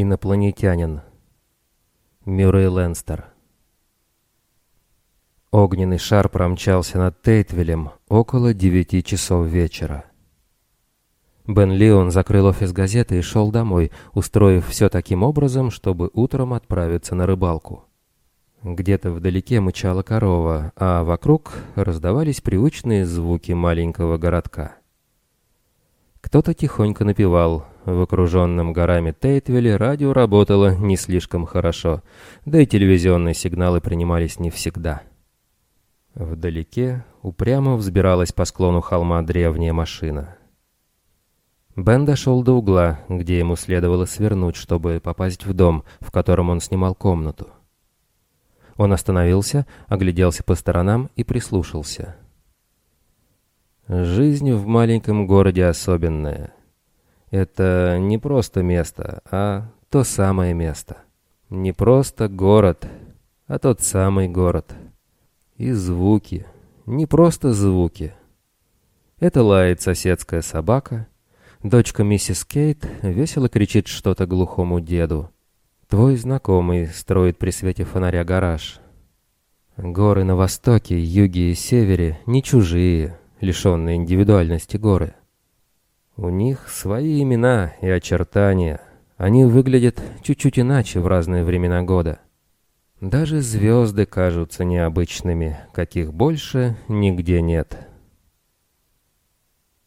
Инопланетянин. Мюррей Ленстер. Огненный шар промчался над Тейтвилем около девяти часов вечера. Бен Леон закрыл офис газеты и шел домой, устроив все таким образом, чтобы утром отправиться на рыбалку. Где-то вдалеке мычала корова, а вокруг раздавались привычные звуки маленького городка. Кто-то тихонько напевал. В окруженном горами Тейтвилле радио работало не слишком хорошо, да и телевизионные сигналы принимались не всегда. Вдалеке упрямо взбиралась по склону холма древняя машина. Бен дошел до угла, где ему следовало свернуть, чтобы попасть в дом, в котором он снимал комнату. Он остановился, огляделся по сторонам и прислушался. Жизнь в маленьком городе особенная. Это не просто место, а то самое место. Не просто город, а тот самый город. И звуки. Не просто звуки. Это лает соседская собака. Дочка миссис Кейт весело кричит что-то глухому деду. Твой знакомый строит при свете фонаря гараж. Горы на востоке, юге и севере не чужие, лишенные индивидуальности горы. У них свои имена и очертания. Они выглядят чуть-чуть иначе в разные времена года. Даже звезды кажутся необычными, каких больше нигде нет.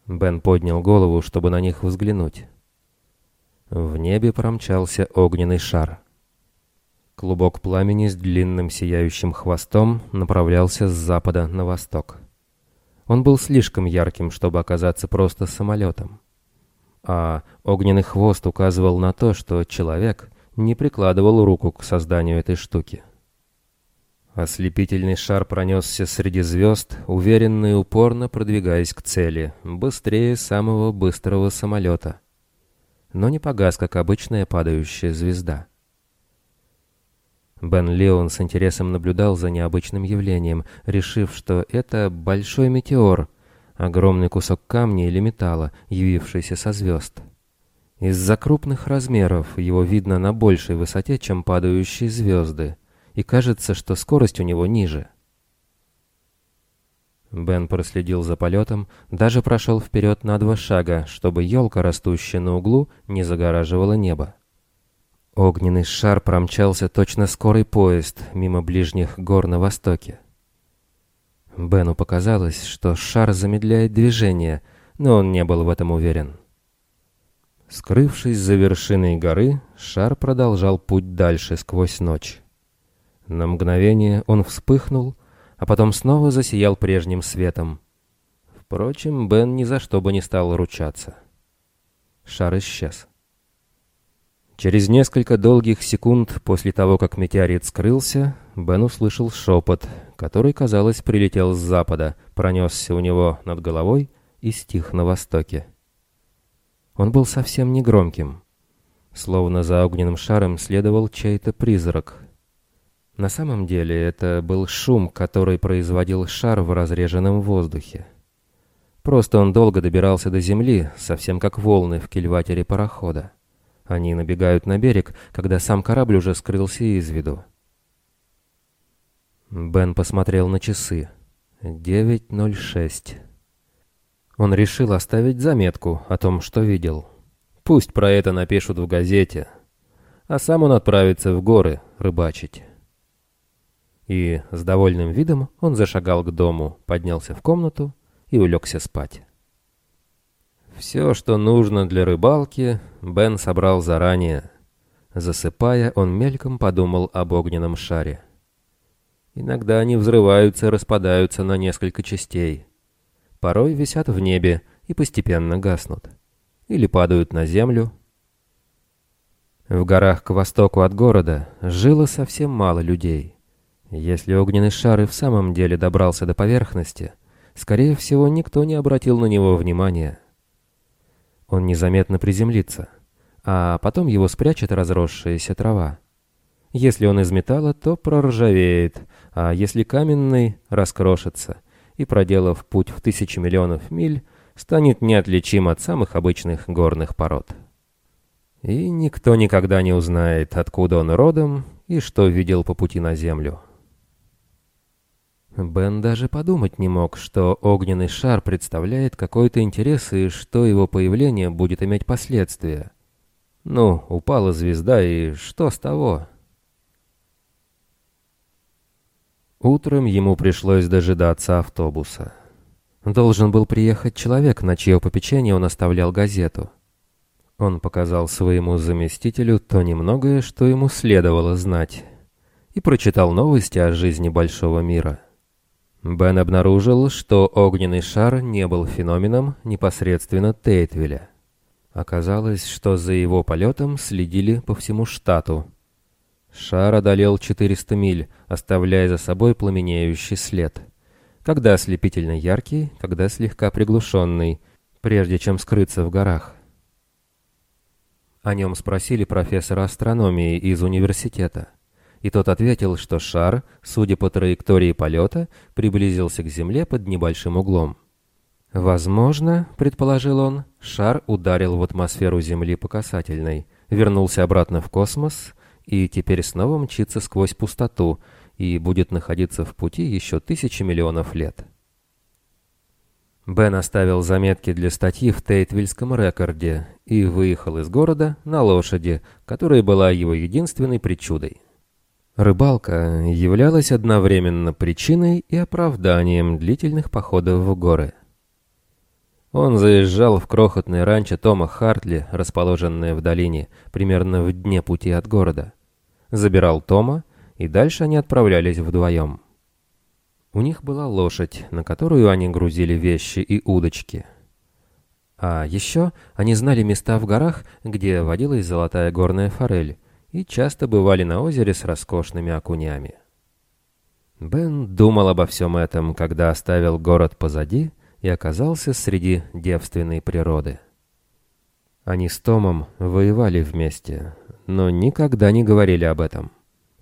Бен поднял голову, чтобы на них взглянуть. В небе промчался огненный шар. Клубок пламени с длинным сияющим хвостом направлялся с запада на восток. Он был слишком ярким, чтобы оказаться просто самолетом. А огненный хвост указывал на то, что человек не прикладывал руку к созданию этой штуки. Ослепительный шар пронесся среди звезд, уверенно и упорно продвигаясь к цели, быстрее самого быстрого самолета — но не погас, как обычная падающая звезда. Бен Леон с интересом наблюдал за необычным явлением, решив, что это большой метеор, огромный кусок камня или металла, явившийся со звезд. Из-за крупных размеров его видно на большей высоте, чем падающие звезды, и кажется, что скорость у него ниже. Бен проследил за полетом, даже прошел вперед на два шага, чтобы елка, растущая на углу, не загораживала небо. Огненный шар промчался точно скорый поезд мимо ближних гор на востоке. Бену показалось, что шар замедляет движение, но он не был в этом уверен. Скрывшись за вершиной горы, шар продолжал путь дальше сквозь ночь. На мгновение он вспыхнул а потом снова засиял прежним светом. Впрочем, Бен ни за что бы не стал ручаться. Шар исчез. Через несколько долгих секунд после того, как метеорит скрылся, Бен услышал шепот, который, казалось, прилетел с запада, пронесся у него над головой и стих на востоке. Он был совсем негромким. Словно за огненным шаром следовал чей-то призрак, на самом деле это был шум, который производил шар в разреженном воздухе. Просто он долго добирался до земли, совсем как волны в кильватере парохода. Они набегают на берег, когда сам корабль уже скрылся из виду. Бен посмотрел на часы. 9.06. Он решил оставить заметку о том, что видел. Пусть про это напишут в газете. А сам он отправится в горы рыбачить. И с довольным видом он зашагал к дому, поднялся в комнату и улегся спать. Все, что нужно для рыбалки, Бен собрал заранее. Засыпая, он мельком подумал об огненном шаре. Иногда они взрываются и распадаются на несколько частей. Порой висят в небе и постепенно гаснут. Или падают на землю. В горах к востоку от города жило совсем мало людей. Если огненный шар и в самом деле добрался до поверхности, скорее всего, никто не обратил на него внимания. Он незаметно приземлится, а потом его спрячет разросшаяся трава. Если он из металла, то проржавеет, а если каменный — раскрошится, и, проделав путь в тысячи миллионов миль, станет неотличим от самых обычных горных пород. И никто никогда не узнает, откуда он родом и что видел по пути на Землю. Бен даже подумать не мог, что огненный шар представляет какой-то интерес и что его появление будет иметь последствия. Ну, упала звезда, и что с того? Утром ему пришлось дожидаться автобуса. Должен был приехать человек, на чье попечение он оставлял газету. Он показал своему заместителю то немногое, что ему следовало знать, и прочитал новости о жизни большого мира. Бен обнаружил, что огненный шар не был феноменом непосредственно Тейтвилля. Оказалось, что за его полетом следили по всему штату. Шар одолел 400 миль, оставляя за собой пламенеющий след. Когда ослепительно яркий, когда слегка приглушенный, прежде чем скрыться в горах. О нем спросили профессора астрономии из университета и тот ответил, что шар, судя по траектории полета, приблизился к Земле под небольшим углом. «Возможно, — предположил он, — шар ударил в атмосферу Земли по касательной, вернулся обратно в космос и теперь снова мчится сквозь пустоту и будет находиться в пути еще тысячи миллионов лет». Бен оставил заметки для статьи в Тейтвильском рекорде и выехал из города на лошади, которая была его единственной причудой. Рыбалка являлась одновременно причиной и оправданием длительных походов в горы. Он заезжал в крохотное ранчо Тома Хартли, расположенное в долине, примерно в дне пути от города. Забирал Тома, и дальше они отправлялись вдвоем. У них была лошадь, на которую они грузили вещи и удочки. А еще они знали места в горах, где водилась золотая горная форель, и часто бывали на озере с роскошными окунями. Бен думал обо всем этом, когда оставил город позади и оказался среди девственной природы. Они с Томом воевали вместе, но никогда не говорили об этом.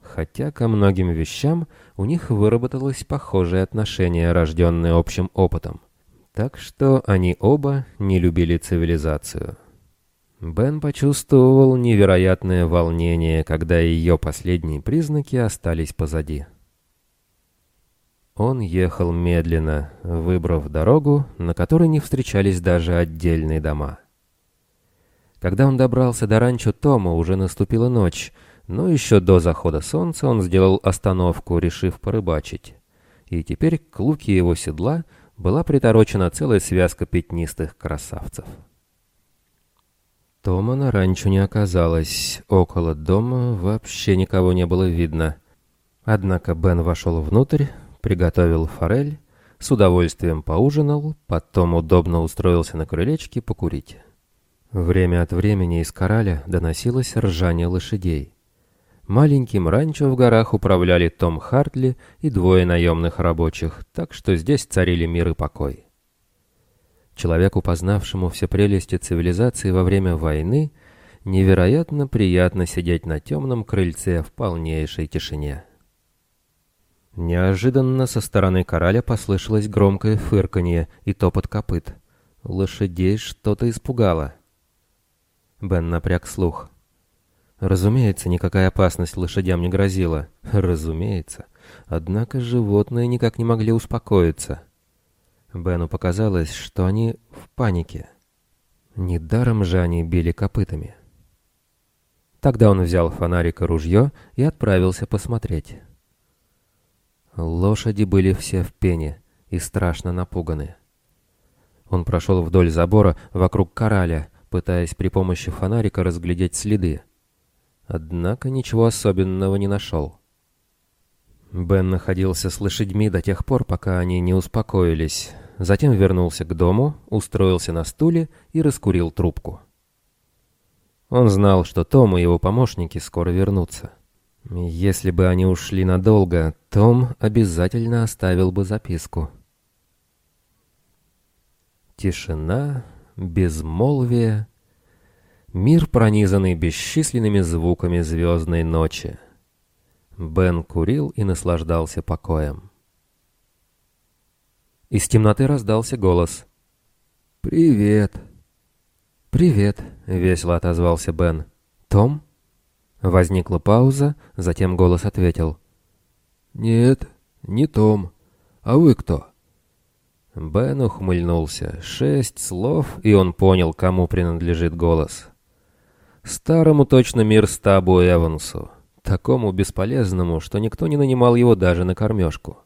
Хотя ко многим вещам у них выработалось похожее отношение, рожденное общим опытом. Так что они оба не любили цивилизацию. Бен почувствовал невероятное волнение, когда ее последние признаки остались позади. Он ехал медленно, выбрав дорогу, на которой не встречались даже отдельные дома. Когда он добрался до ранчо Тома, уже наступила ночь, но еще до захода солнца он сделал остановку, решив порыбачить. И теперь к луке его седла была приторочена целая связка пятнистых красавцев. Тома на ранчо не оказалось. Около дома вообще никого не было видно. Однако Бен вошел внутрь, приготовил форель, с удовольствием поужинал, потом удобно устроился на крылечке покурить. Время от времени из кораля доносилось ржание лошадей. Маленьким ранчо в горах управляли Том Хартли и двое наемных рабочих, так что здесь царили мир и покой. Человеку, познавшему все прелести цивилизации во время войны, невероятно приятно сидеть на темном крыльце в полнейшей тишине. Неожиданно со стороны кораля послышалось громкое фырканье и топот копыт. Лошадей что-то испугало. Бен напряг слух. Разумеется, никакая опасность лошадям не грозила. Разумеется. Однако животные никак не могли успокоиться. Бену показалось, что они в панике. Недаром же они били копытами. Тогда он взял фонарик и ружье и отправился посмотреть. Лошади были все в пене и страшно напуганы. Он прошел вдоль забора вокруг кораля, пытаясь при помощи фонарика разглядеть следы. Однако ничего особенного не нашел. Бен находился с лошадьми до тех пор, пока они не успокоились. Затем вернулся к дому, устроился на стуле и раскурил трубку. Он знал, что Том и его помощники скоро вернутся. Если бы они ушли надолго, Том обязательно оставил бы записку. Тишина, безмолвие, мир, пронизанный бесчисленными звуками звездной ночи. Бен курил и наслаждался покоем. Из темноты раздался голос. «Привет!» «Привет!» — весело отозвался Бен. «Том?» Возникла пауза, затем голос ответил. «Нет, не Том. А вы кто?» Бен ухмыльнулся. Шесть слов, и он понял, кому принадлежит голос. Старому точно мир Стабу Эвансу, такому бесполезному, что никто не нанимал его даже на кормежку.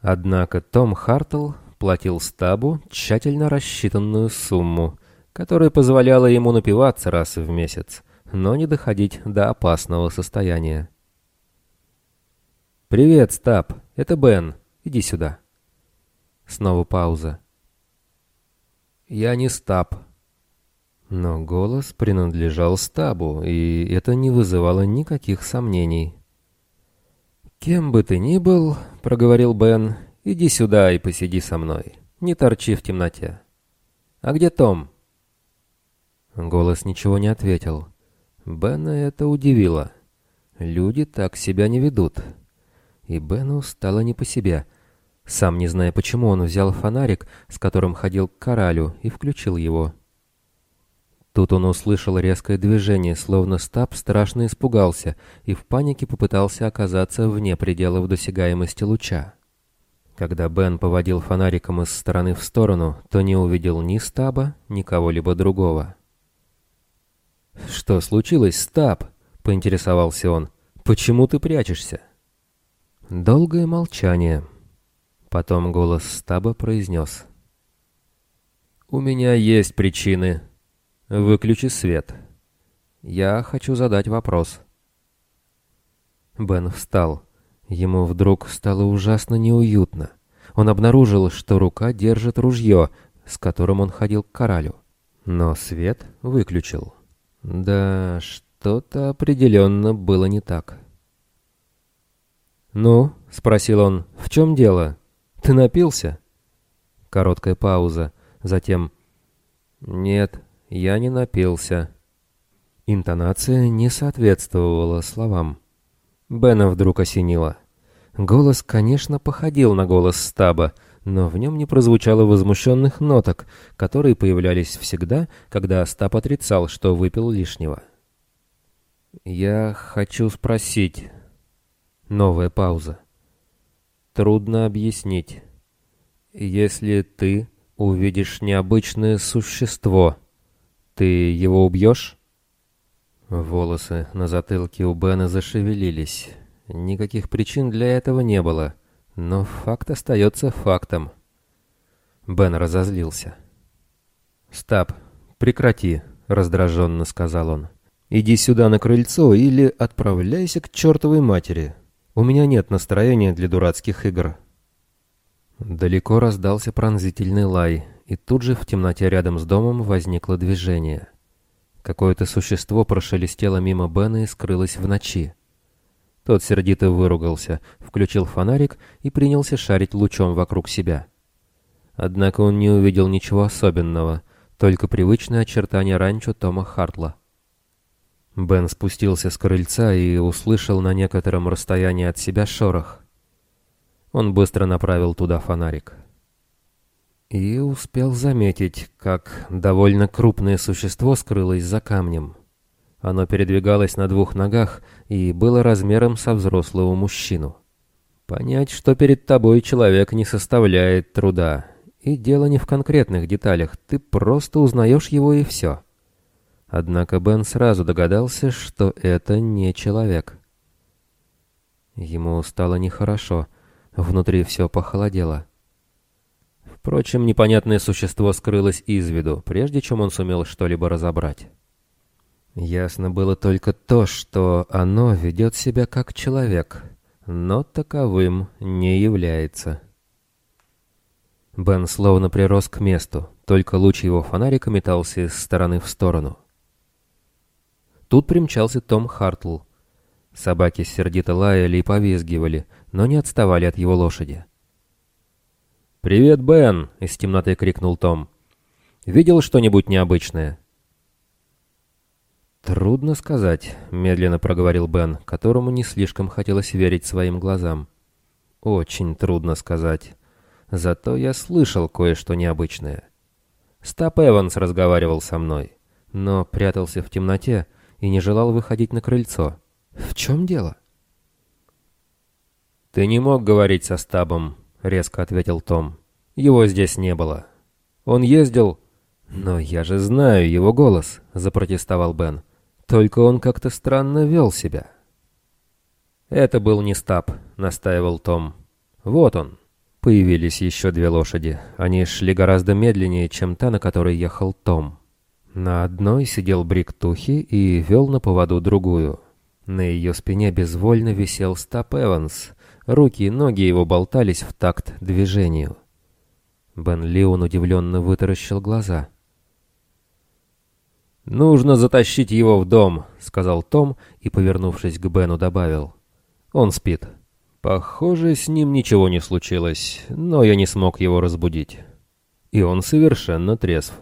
Однако Том Хартл платил Стабу тщательно рассчитанную сумму, которая позволяла ему напиваться раз в месяц, но не доходить до опасного состояния. «Привет, Стаб, это Бен, иди сюда». Снова пауза. «Я не Стаб». Но голос принадлежал Стабу, и это не вызывало никаких сомнений. «Кем бы ты ни был, — проговорил Бен, — иди сюда и посиди со мной. Не торчи в темноте. А где Том?» Голос ничего не ответил. Бена это удивило. Люди так себя не ведут. И Бену стало не по себе — сам не зная почему, он взял фонарик, с которым ходил к коралю, и включил его. Тут он услышал резкое движение, словно Стаб страшно испугался и в панике попытался оказаться вне пределов досягаемости луча. Когда Бен поводил фонариком из стороны в сторону, то не увидел ни Стаба, ни кого-либо другого. «Что случилось, Стаб?» — поинтересовался он. «Почему ты прячешься?» Долгое молчание. Потом голос стаба произнес. «У меня есть причины. Выключи свет. Я хочу задать вопрос». Бен встал. Ему вдруг стало ужасно неуютно. Он обнаружил, что рука держит ружье, с которым он ходил к коралю. Но свет выключил. Да, что-то определенно было не так. «Ну?» — спросил он. «В чем дело?» Ты напился?» Короткая пауза. Затем «Нет, я не напился». Интонация не соответствовала словам. Бена вдруг осенило. Голос, конечно, походил на голос Стаба, но в нем не прозвучало возмущенных ноток, которые появлялись всегда, когда Стаб отрицал, что выпил лишнего. «Я хочу спросить...» Новая пауза трудно объяснить. Если ты увидишь необычное существо, ты его убьешь? Волосы на затылке у Бена зашевелились. Никаких причин для этого не было, но факт остается фактом. Бен разозлился. «Стаб, прекрати», — раздраженно сказал он. «Иди сюда на крыльцо или отправляйся к чертовой матери. У меня нет настроения для дурацких игр». Далеко раздался пронзительный лай, и тут же в темноте рядом с домом возникло движение. Какое-то существо прошелестело мимо Бена и скрылось в ночи. Тот сердито выругался, включил фонарик и принялся шарить лучом вокруг себя. Однако он не увидел ничего особенного, только привычные очертания ранчо Тома Хартла. Бен спустился с крыльца и услышал на некотором расстоянии от себя шорох. Он быстро направил туда фонарик. И успел заметить, как довольно крупное существо скрылось за камнем. Оно передвигалось на двух ногах и было размером со взрослого мужчину. Понять, что перед тобой человек, не составляет труда. И дело не в конкретных деталях, ты просто узнаешь его и все. — Однако Бен сразу догадался, что это не человек. Ему стало нехорошо, внутри все похолодело. Впрочем, непонятное существо скрылось из виду, прежде чем он сумел что-либо разобрать. Ясно было только то, что оно ведет себя как человек, но таковым не является. Бен словно прирос к месту, только луч его фонарика метался из стороны в сторону. Тут примчался Том Хартл. Собаки сердито лаяли и повизгивали, но не отставали от его лошади. «Привет, Бен!» — из темноты крикнул Том. «Видел что-нибудь необычное?» «Трудно сказать», — медленно проговорил Бен, которому не слишком хотелось верить своим глазам. «Очень трудно сказать. Зато я слышал кое-что необычное. Стап Эванс разговаривал со мной, но прятался в темноте, и не желал выходить на крыльцо. «В чем дело?» «Ты не мог говорить со Стабом», — резко ответил Том. «Его здесь не было. Он ездил...» «Но я же знаю его голос», — запротестовал Бен. «Только он как-то странно вел себя». «Это был не Стаб», — настаивал Том. «Вот он». Появились еще две лошади. Они шли гораздо медленнее, чем та, на которой ехал Том. На одной сидел Брик Тухи и вел на поводу другую. На ее спине безвольно висел Стаб Эванс. Руки и ноги его болтались в такт движению. Бен Леон удивленно вытаращил глаза. «Нужно затащить его в дом», — сказал Том и, повернувшись к Бену, добавил. «Он спит». Похоже, с ним ничего не случилось, но я не смог его разбудить. И он совершенно трезв.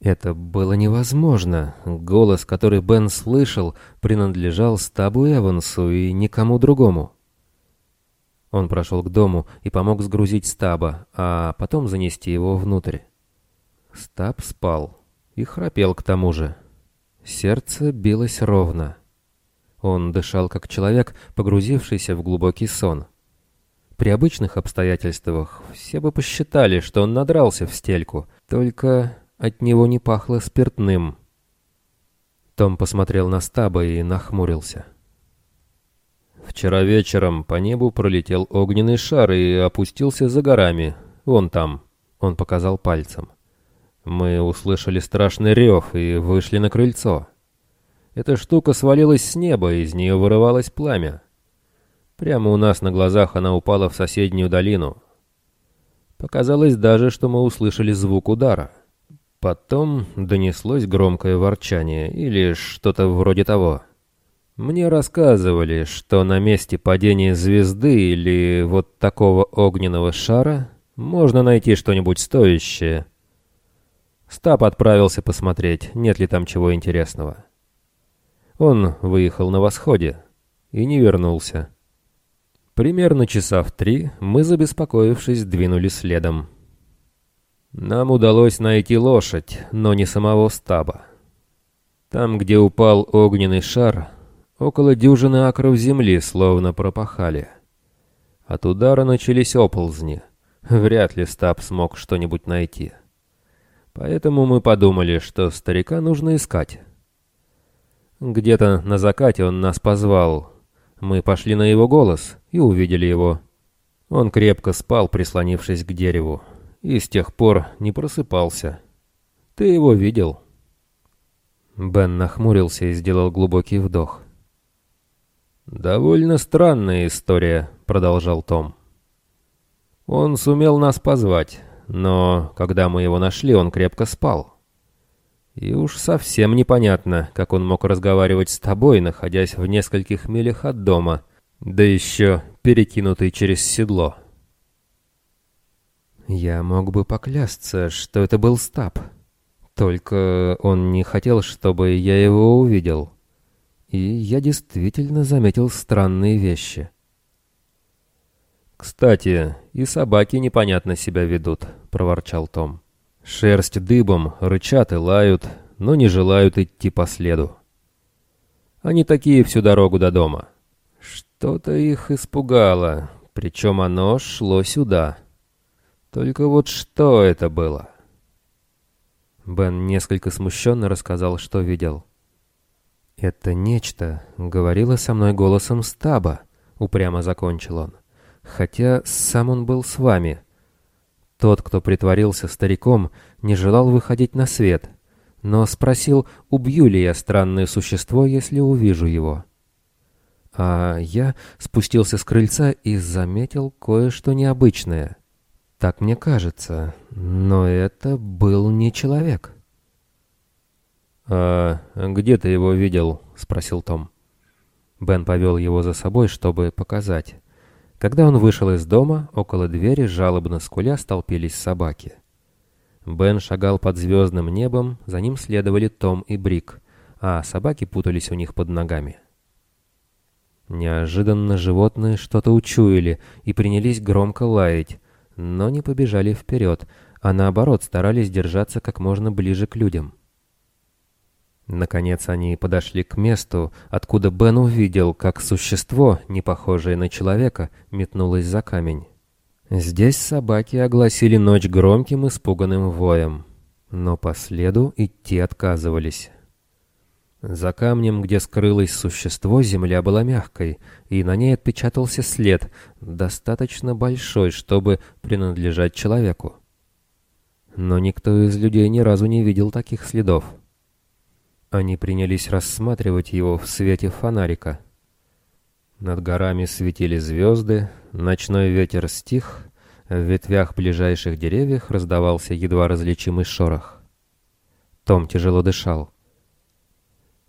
Это было невозможно. Голос, который Бен слышал, принадлежал Стабу Эвансу и никому другому. Он прошел к дому и помог сгрузить Стаба, а потом занести его внутрь. Стаб спал и храпел к тому же. Сердце билось ровно. Он дышал как человек, погрузившийся в глубокий сон. При обычных обстоятельствах все бы посчитали, что он надрался в стельку, только от него не пахло спиртным. Том посмотрел на Стаба и нахмурился. Вчера вечером по небу пролетел огненный шар и опустился за горами. Вон там. Он показал пальцем. Мы услышали страшный рев и вышли на крыльцо. Эта штука свалилась с неба, из нее вырывалось пламя. Прямо у нас на глазах она упала в соседнюю долину. Показалось даже, что мы услышали звук удара. Потом донеслось громкое ворчание или что-то вроде того. Мне рассказывали, что на месте падения звезды или вот такого огненного шара можно найти что-нибудь стоящее. Стаб отправился посмотреть, нет ли там чего интересного. Он выехал на восходе и не вернулся. Примерно часа в три мы, забеспокоившись, двинулись следом. Нам удалось найти лошадь, но не самого стаба. Там, где упал огненный шар, Около дюжины акров земли словно пропахали. От удара начались оползни. Вряд ли Стаб смог что-нибудь найти. Поэтому мы подумали, что старика нужно искать. Где-то на закате он нас позвал. Мы пошли на его голос и увидели его. Он крепко спал, прислонившись к дереву, и с тех пор не просыпался. Ты его видел?» Бен нахмурился и сделал глубокий вдох. «Довольно странная история», — продолжал Том. «Он сумел нас позвать, но когда мы его нашли, он крепко спал. И уж совсем непонятно, как он мог разговаривать с тобой, находясь в нескольких милях от дома, да еще перекинутый через седло». «Я мог бы поклясться, что это был Стаб. Только он не хотел, чтобы я его увидел» и я действительно заметил странные вещи. «Кстати, и собаки непонятно себя ведут», — проворчал Том. «Шерсть дыбом, рычат и лают, но не желают идти по следу. Они такие всю дорогу до дома. Что-то их испугало, причем оно шло сюда. Только вот что это было?» Бен несколько смущенно рассказал, что видел. «Это нечто говорило со мной голосом стаба», — упрямо закончил он. «Хотя сам он был с вами. Тот, кто притворился стариком, не желал выходить на свет, но спросил, убью ли я странное существо, если увижу его. А я спустился с крыльца и заметил кое-что необычное. Так мне кажется, но это был не человек». «А где ты его видел?» — спросил Том. Бен повел его за собой, чтобы показать. Когда он вышел из дома, около двери жалобно скуля столпились собаки. Бен шагал под звездным небом, за ним следовали Том и Брик, а собаки путались у них под ногами. Неожиданно животные что-то учуяли и принялись громко лаять, но не побежали вперед, а наоборот старались держаться как можно ближе к людям. Наконец они подошли к месту, откуда Бен увидел, как существо, не похожее на человека, метнулось за камень. Здесь собаки огласили ночь громким испуганным воем, но по следу идти отказывались. За камнем, где скрылось существо, земля была мягкой, и на ней отпечатался след, достаточно большой, чтобы принадлежать человеку. Но никто из людей ни разу не видел таких следов. Они принялись рассматривать его в свете фонарика. Над горами светили звезды, ночной ветер стих, в ветвях ближайших деревьев раздавался едва различимый шорох. Том тяжело дышал.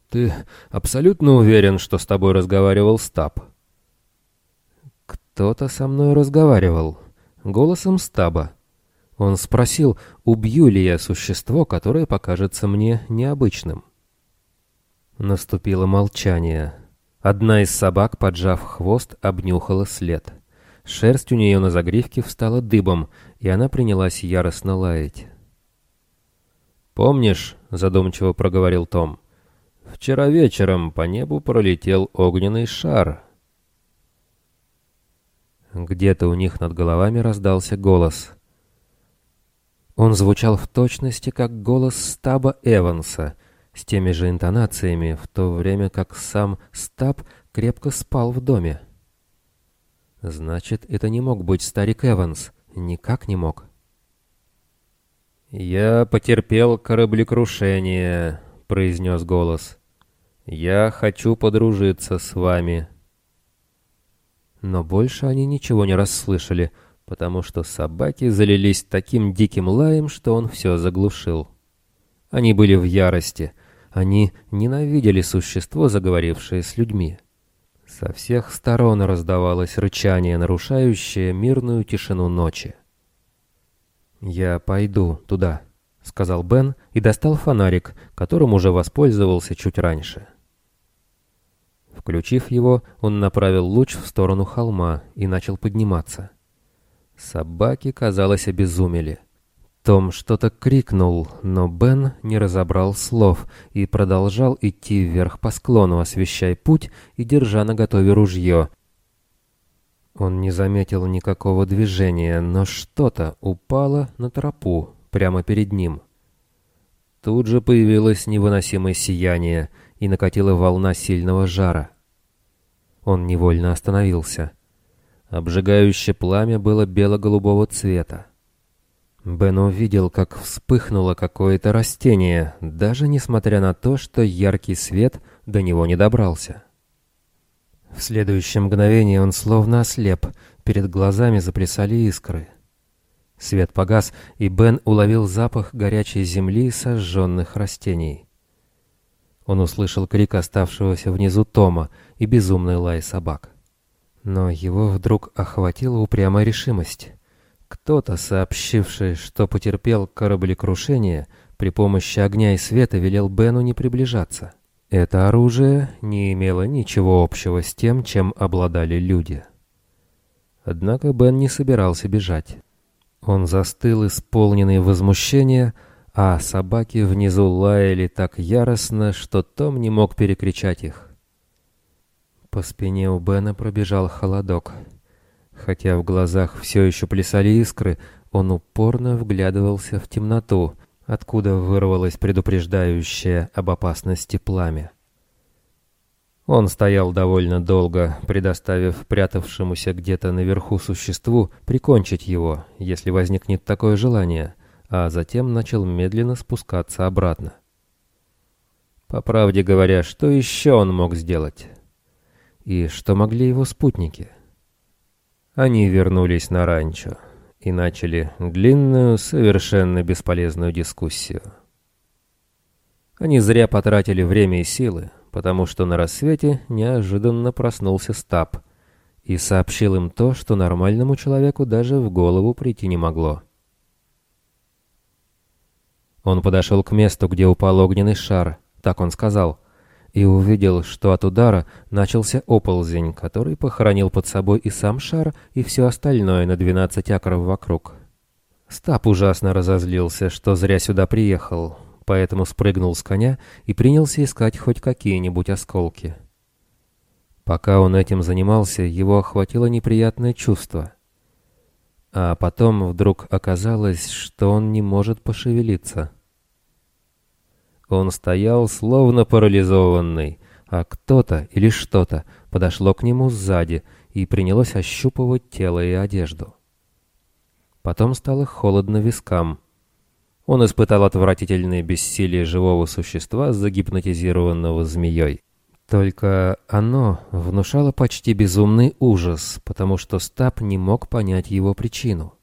«Ты абсолютно уверен, что с тобой разговаривал Стаб?» «Кто-то со мной разговаривал. Голосом Стаба. Он спросил, убью ли я существо, которое покажется мне необычным. Наступило молчание. Одна из собак, поджав хвост, обнюхала след. Шерсть у нее на загривке встала дыбом, и она принялась яростно лаять. «Помнишь», — задумчиво проговорил Том, — «вчера вечером по небу пролетел огненный шар». Где-то у них над головами раздался голос. Он звучал в точности, как голос Стаба Эванса, с теми же интонациями, в то время как сам Стаб крепко спал в доме. Значит, это не мог быть старик Эванс, никак не мог. «Я потерпел кораблекрушение», — произнес голос. «Я хочу подружиться с вами». Но больше они ничего не расслышали — потому что собаки залились таким диким лаем, что он все заглушил. Они были в ярости. Они ненавидели существо, заговорившее с людьми. Со всех сторон раздавалось рычание, нарушающее мирную тишину ночи. «Я пойду туда», — сказал Бен и достал фонарик, которым уже воспользовался чуть раньше. Включив его, он направил луч в сторону холма и начал подниматься. Собаки, казалось, обезумели. Том что-то крикнул, но Бен не разобрал слов и продолжал идти вверх по склону, освещая путь и держа наготове ружье. Он не заметил никакого движения, но что-то упало на тропу прямо перед ним. Тут же появилось невыносимое сияние и накатила волна сильного жара. Он невольно остановился — Обжигающее пламя было бело-голубого цвета. Бен увидел, как вспыхнуло какое-то растение, даже несмотря на то, что яркий свет до него не добрался. В следующее мгновение он словно ослеп, перед глазами заплясали искры. Свет погас, и Бен уловил запах горячей земли и сожженных растений. Он услышал крик оставшегося внизу Тома и безумный лай собак. Но его вдруг охватила упрямая решимость. Кто-то, сообщивший, что потерпел кораблекрушение, при помощи огня и света велел Бену не приближаться. Это оружие не имело ничего общего с тем, чем обладали люди. Однако Бен не собирался бежать. Он застыл, исполненный возмущения, а собаки внизу лаяли так яростно, что Том не мог перекричать их. По спине у Бена пробежал холодок. Хотя в глазах все еще плясали искры, он упорно вглядывался в темноту, откуда вырвалось предупреждающее об опасности пламя. Он стоял довольно долго, предоставив прятавшемуся где-то наверху существу прикончить его, если возникнет такое желание, а затем начал медленно спускаться обратно. По правде говоря, что еще он мог сделать? И что могли его спутники? Они вернулись на ранчо и начали длинную, совершенно бесполезную дискуссию. Они зря потратили время и силы, потому что на рассвете неожиданно проснулся Стаб и сообщил им то, что нормальному человеку даже в голову прийти не могло. Он подошел к месту, где упал огненный шар, так он сказал — и увидел, что от удара начался оползень, который похоронил под собой и сам шар, и все остальное на 12 акров вокруг. Стаб ужасно разозлился, что зря сюда приехал, поэтому спрыгнул с коня и принялся искать хоть какие-нибудь осколки. Пока он этим занимался, его охватило неприятное чувство. А потом вдруг оказалось, что он не может пошевелиться. Он стоял словно парализованный, а кто-то или что-то подошло к нему сзади и принялось ощупывать тело и одежду. Потом стало холодно вискам. Он испытал отвратительное бессилие живого существа, загипнотизированного змеей. Только оно внушало почти безумный ужас, потому что Стаб не мог понять его причину.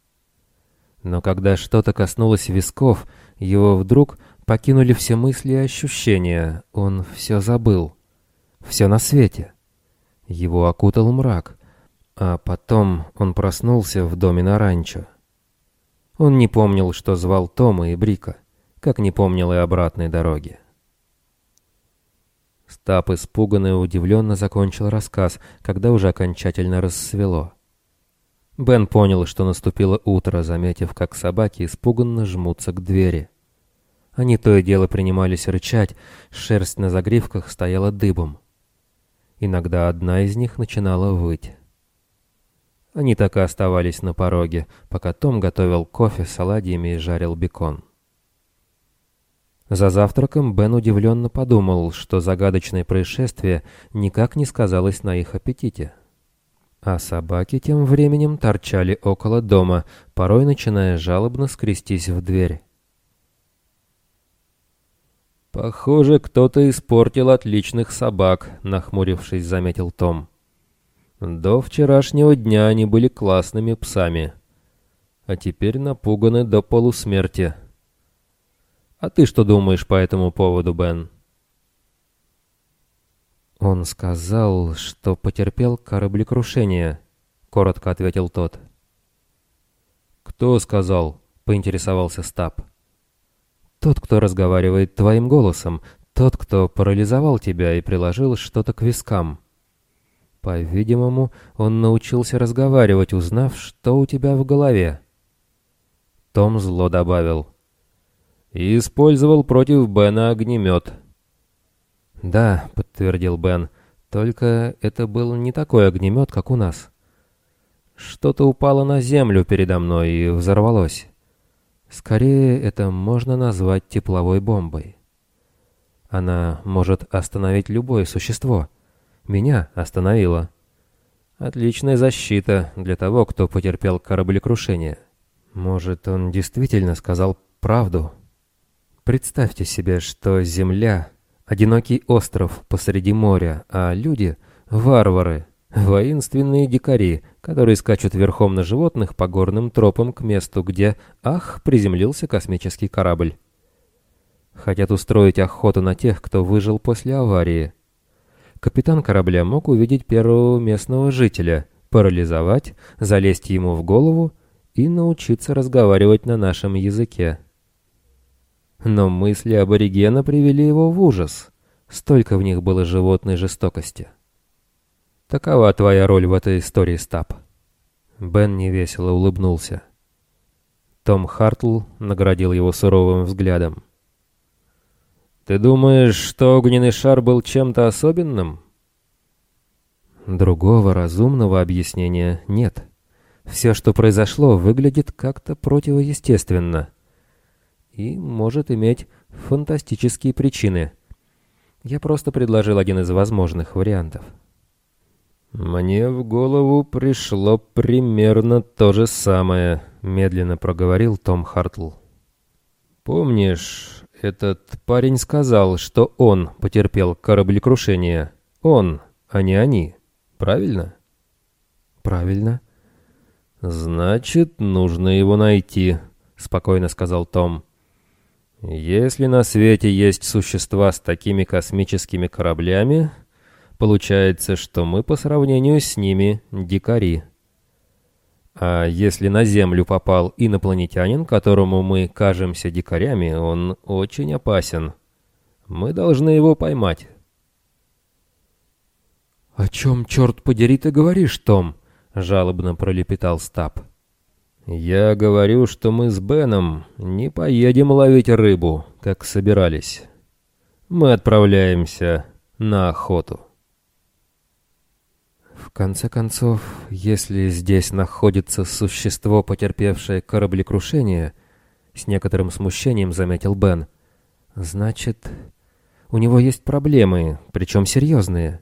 Но когда что-то коснулось висков, его вдруг покинули все мысли и ощущения, он все забыл. Все на свете. Его окутал мрак, а потом он проснулся в доме на ранчо. Он не помнил, что звал Тома и Брика, как не помнил и обратной дороги. Стаб испуганно и удивленно закончил рассказ, когда уже окончательно рассвело. Бен понял, что наступило утро, заметив, как собаки испуганно жмутся к двери. Они то и дело принимались рычать, шерсть на загривках стояла дыбом. Иногда одна из них начинала выть. Они так и оставались на пороге, пока Том готовил кофе с оладьями и жарил бекон. За завтраком Бен удивленно подумал, что загадочное происшествие никак не сказалось на их аппетите. А собаки тем временем торчали около дома, порой начиная жалобно скрестись в дверь. «Похоже, кто-то испортил отличных собак», — нахмурившись, заметил Том. «До вчерашнего дня они были классными псами, а теперь напуганы до полусмерти». А ты что думаешь по этому поводу, Бен? Он сказал, что потерпел кораблекрушение, коротко ответил тот. Кто сказал? поинтересовался Стаб. Тот, кто разговаривает твоим голосом, тот, кто парализовал тебя и приложил что-то к вискам. По-видимому, он научился разговаривать, узнав, что у тебя в голове. Том зло добавил и использовал против Бена огнемет. «Да», — подтвердил Бен, — «только это был не такой огнемет, как у нас. Что-то упало на землю передо мной и взорвалось. Скорее, это можно назвать тепловой бомбой. Она может остановить любое существо. Меня остановила. Отличная защита для того, кто потерпел кораблекрушение. Может, он действительно сказал правду?» Представьте себе, что Земля — одинокий остров посреди моря, а люди — варвары, воинственные дикари, которые скачут верхом на животных по горным тропам к месту, где, ах, приземлился космический корабль. Хотят устроить охоту на тех, кто выжил после аварии. Капитан корабля мог увидеть первого местного жителя, парализовать, залезть ему в голову и научиться разговаривать на нашем языке. Но мысли аборигена привели его в ужас. Столько в них было животной жестокости. Такова твоя роль в этой истории, Стаб. Бен невесело улыбнулся. Том Хартл наградил его суровым взглядом. «Ты думаешь, что огненный шар был чем-то особенным?» Другого разумного объяснения нет. Все, что произошло, выглядит как-то противоестественно и может иметь фантастические причины. Я просто предложил один из возможных вариантов. «Мне в голову пришло примерно то же самое», — медленно проговорил Том Хартл. «Помнишь, этот парень сказал, что он потерпел кораблекрушение? Он, а не они. Правильно?» «Правильно». «Значит, нужно его найти», — спокойно сказал Том. Если на свете есть существа с такими космическими кораблями, получается, что мы по сравнению с ними дикари. А если на Землю попал инопланетянин, которому мы кажемся дикарями, он очень опасен. Мы должны его поймать. «О чем, черт подери, ты говоришь, Том?» — жалобно пролепетал Стаб. «Я говорю, что мы с Беном не поедем ловить рыбу, как собирались. Мы отправляемся на охоту». Конце концов, если здесь находится существо, потерпевшее кораблекрушение, с некоторым смущением заметил Бен, значит, у него есть проблемы, причем серьезные.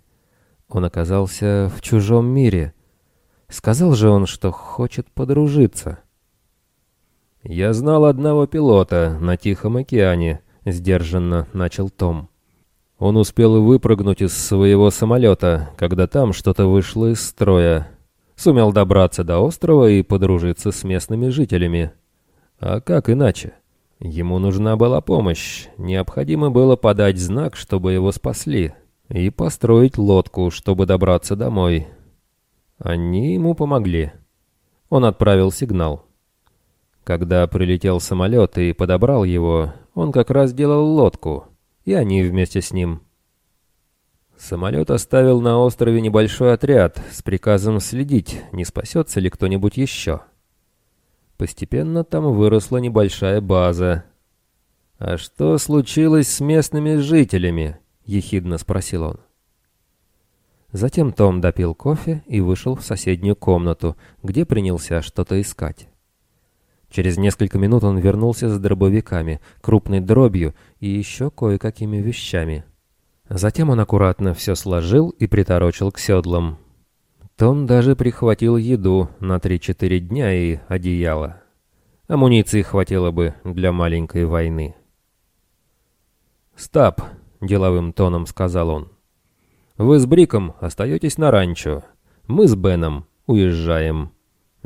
Он оказался в чужом мире. Сказал же он, что хочет подружиться. «Я знал одного пилота на Тихом океане», — сдержанно начал Том. Он успел выпрыгнуть из своего самолета, когда там что-то вышло из строя. Сумел добраться до острова и подружиться с местными жителями. А как иначе? Ему нужна была помощь. Необходимо было подать знак, чтобы его спасли, и построить лодку, чтобы добраться домой. Они ему помогли. Он отправил сигнал. Когда прилетел самолет и подобрал его, он как раз делал лодку — и они вместе с ним. Самолет оставил на острове небольшой отряд с приказом следить, не спасется ли кто-нибудь еще. Постепенно там выросла небольшая база. «А что случилось с местными жителями?» — ехидно спросил он. Затем Том допил кофе и вышел в соседнюю комнату, где принялся что-то искать. Через несколько минут он вернулся с дробовиками, крупной дробью и еще кое-какими вещами. Затем он аккуратно все сложил и приторочил к седлам. Том даже прихватил еду на 3-4 дня и одеяло. Амуниции хватило бы для маленькой войны. «Стаб», — деловым тоном сказал он. «Вы с Бриком остаетесь на ранчо. Мы с Беном уезжаем.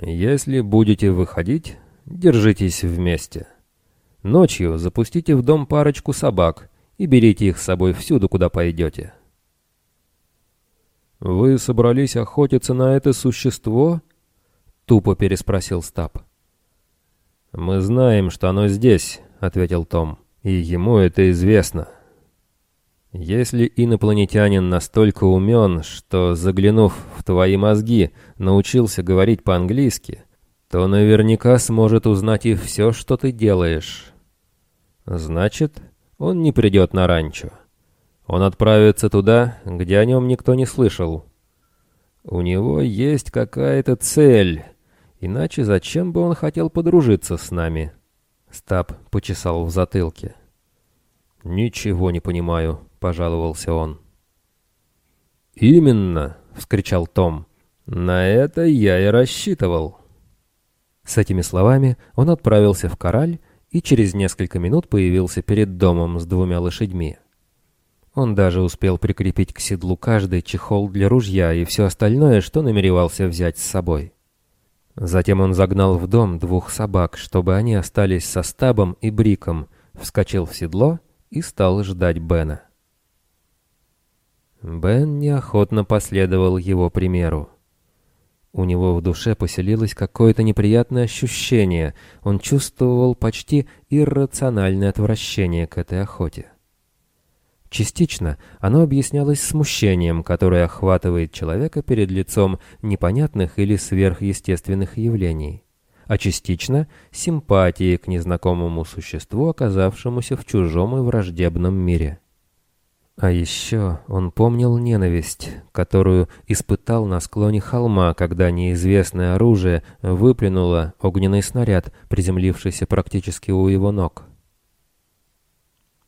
Если будете выходить, держитесь вместе. Ночью запустите в дом парочку собак и берите их с собой всюду, куда пойдете. «Вы собрались охотиться на это существо?» — тупо переспросил Стаб. «Мы знаем, что оно здесь», — ответил Том, — «и ему это известно». Если инопланетянин настолько умен, что, заглянув в твои мозги, научился говорить по-английски, то наверняка сможет узнать и все, что ты делаешь. Значит, он не придет на ранчо. Он отправится туда, где о нем никто не слышал. У него есть какая-то цель, иначе зачем бы он хотел подружиться с нами?» Стаб почесал в затылке. «Ничего не понимаю», — пожаловался он. «Именно!» — вскричал Том. «На это я и рассчитывал». С этими словами он отправился в Кораль и через несколько минут появился перед домом с двумя лошадьми. Он даже успел прикрепить к седлу каждый чехол для ружья и все остальное, что намеревался взять с собой. Затем он загнал в дом двух собак, чтобы они остались со стабом и бриком, вскочил в седло и стал ждать Бена. Бен неохотно последовал его примеру. У него в душе поселилось какое-то неприятное ощущение. Он чувствовал почти иррациональное отвращение к этой охоте. Частично оно объяснялось смущением, которое охватывает человека перед лицом непонятных или сверхъестественных явлений, а частично — симпатией к незнакомому существу, оказавшемуся в чужом и враждебном мире. А еще он помнил ненависть, которую испытал на склоне холма, когда неизвестное оружие выплюнуло огненный снаряд, приземлившийся практически у его ног.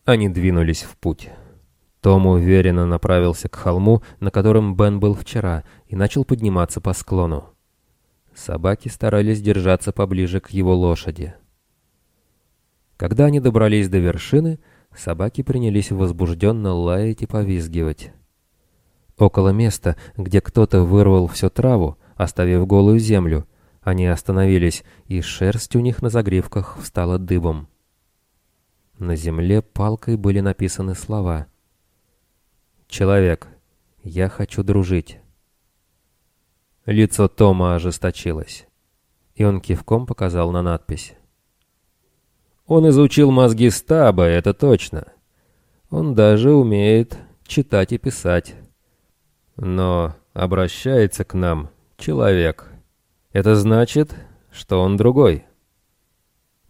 Они двинулись в путь. Том уверенно направился к холму, на котором Бен был вчера, и начал подниматься по склону. Собаки старались держаться поближе к его лошади. Когда они добрались до вершины, Собаки принялись возбужденно лаять и повизгивать. Около места, где кто-то вырвал всю траву, оставив голую землю, они остановились, и шерсть у них на загривках встала дыбом. На земле палкой были написаны слова. «Человек, я хочу дружить». Лицо Тома ожесточилось, и он кивком показал на надпись. Он изучил мозги стаба, это точно. Он даже умеет читать и писать. Но обращается к нам человек. Это значит, что он другой.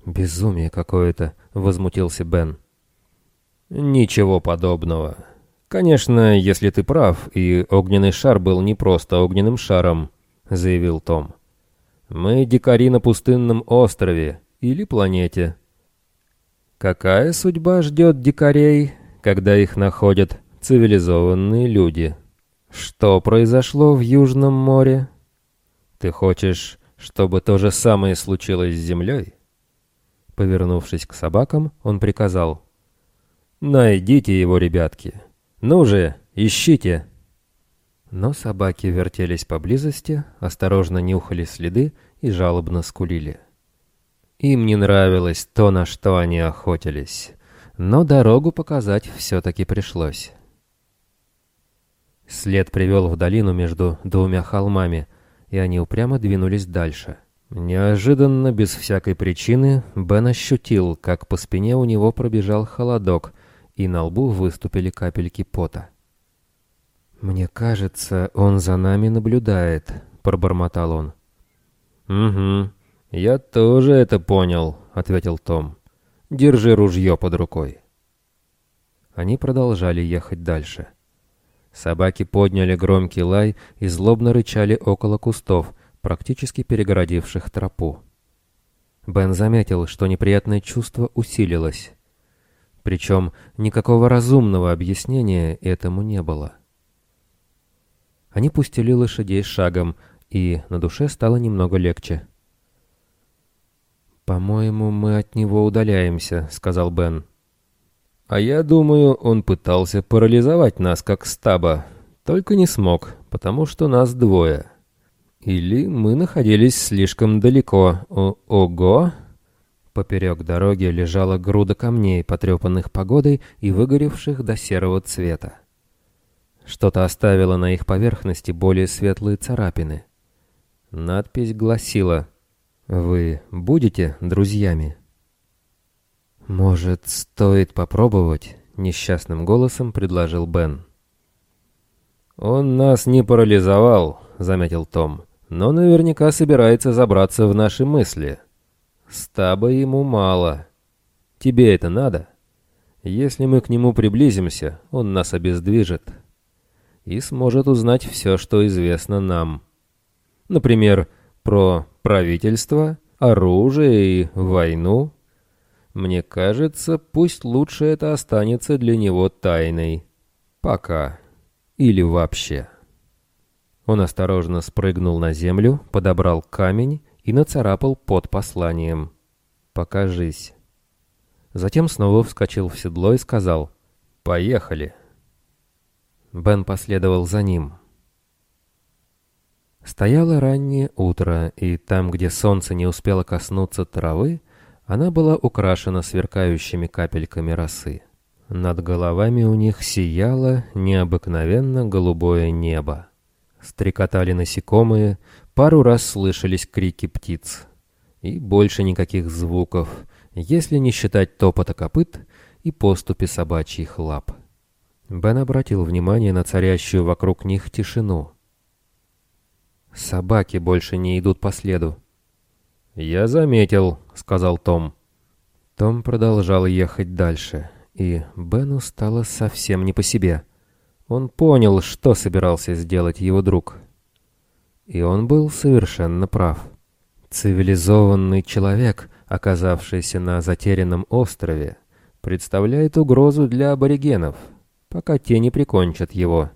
«Безумие какое-то», — возмутился Бен. «Ничего подобного. Конечно, если ты прав, и огненный шар был не просто огненным шаром», — заявил Том. «Мы дикари на пустынном острове или планете. Какая судьба ждет дикарей, когда их находят цивилизованные люди? Что произошло в Южном море? Ты хочешь, чтобы то же самое случилось с Землей?» Повернувшись к собакам, он приказал. «Найдите его, ребятки! Ну же, ищите!» Но собаки вертелись поблизости, осторожно нюхали следы и жалобно скулили. Им не нравилось то, на что они охотились, но дорогу показать все-таки пришлось. След привел в долину между двумя холмами, и они упрямо двинулись дальше. Неожиданно, без всякой причины, Бен ощутил, как по спине у него пробежал холодок, и на лбу выступили капельки пота. «Мне кажется, он за нами наблюдает», — пробормотал он. «Угу, я тоже это понял», — ответил Том. «Держи ружье под рукой». Они продолжали ехать дальше. Собаки подняли громкий лай и злобно рычали около кустов — практически перегородивших тропу. Бен заметил, что неприятное чувство усилилось. Причем никакого разумного объяснения этому не было. Они пустили лошадей шагом, и на душе стало немного легче. «По-моему, мы от него удаляемся», — сказал Бен. «А я думаю, он пытался парализовать нас, как стаба, только не смог, потому что нас двое». Или мы находились слишком далеко. О Ого! Поперек дороги лежала груда камней, потрепанных погодой и выгоревших до серого цвета. Что-то оставило на их поверхности более светлые царапины. Надпись гласила «Вы будете друзьями?» «Может, стоит попробовать?» — несчастным голосом предложил Бен. «Он нас не парализовал», — заметил Том но наверняка собирается забраться в наши мысли. Стаба ему мало. Тебе это надо? Если мы к нему приблизимся, он нас обездвижит и сможет узнать все, что известно нам. Например, про правительство, оружие и войну. Мне кажется, пусть лучше это останется для него тайной. Пока. Или вообще. Он осторожно спрыгнул на землю, подобрал камень и нацарапал под посланием «Покажись». Затем снова вскочил в седло и сказал «Поехали». Бен последовал за ним. Стояло раннее утро, и там, где солнце не успело коснуться травы, она была украшена сверкающими капельками росы. Над головами у них сияло необыкновенно голубое небо. Стрекотали насекомые, пару раз слышались крики птиц. И больше никаких звуков, если не считать топота копыт и поступи собачьих лап. Бен обратил внимание на царящую вокруг них тишину. Собаки больше не идут по следу. «Я заметил», — сказал Том. Том продолжал ехать дальше, и Бену стало совсем не по себе — он понял, что собирался сделать его друг. И он был совершенно прав. Цивилизованный человек, оказавшийся на затерянном острове, представляет угрозу для аборигенов, пока те не прикончат его.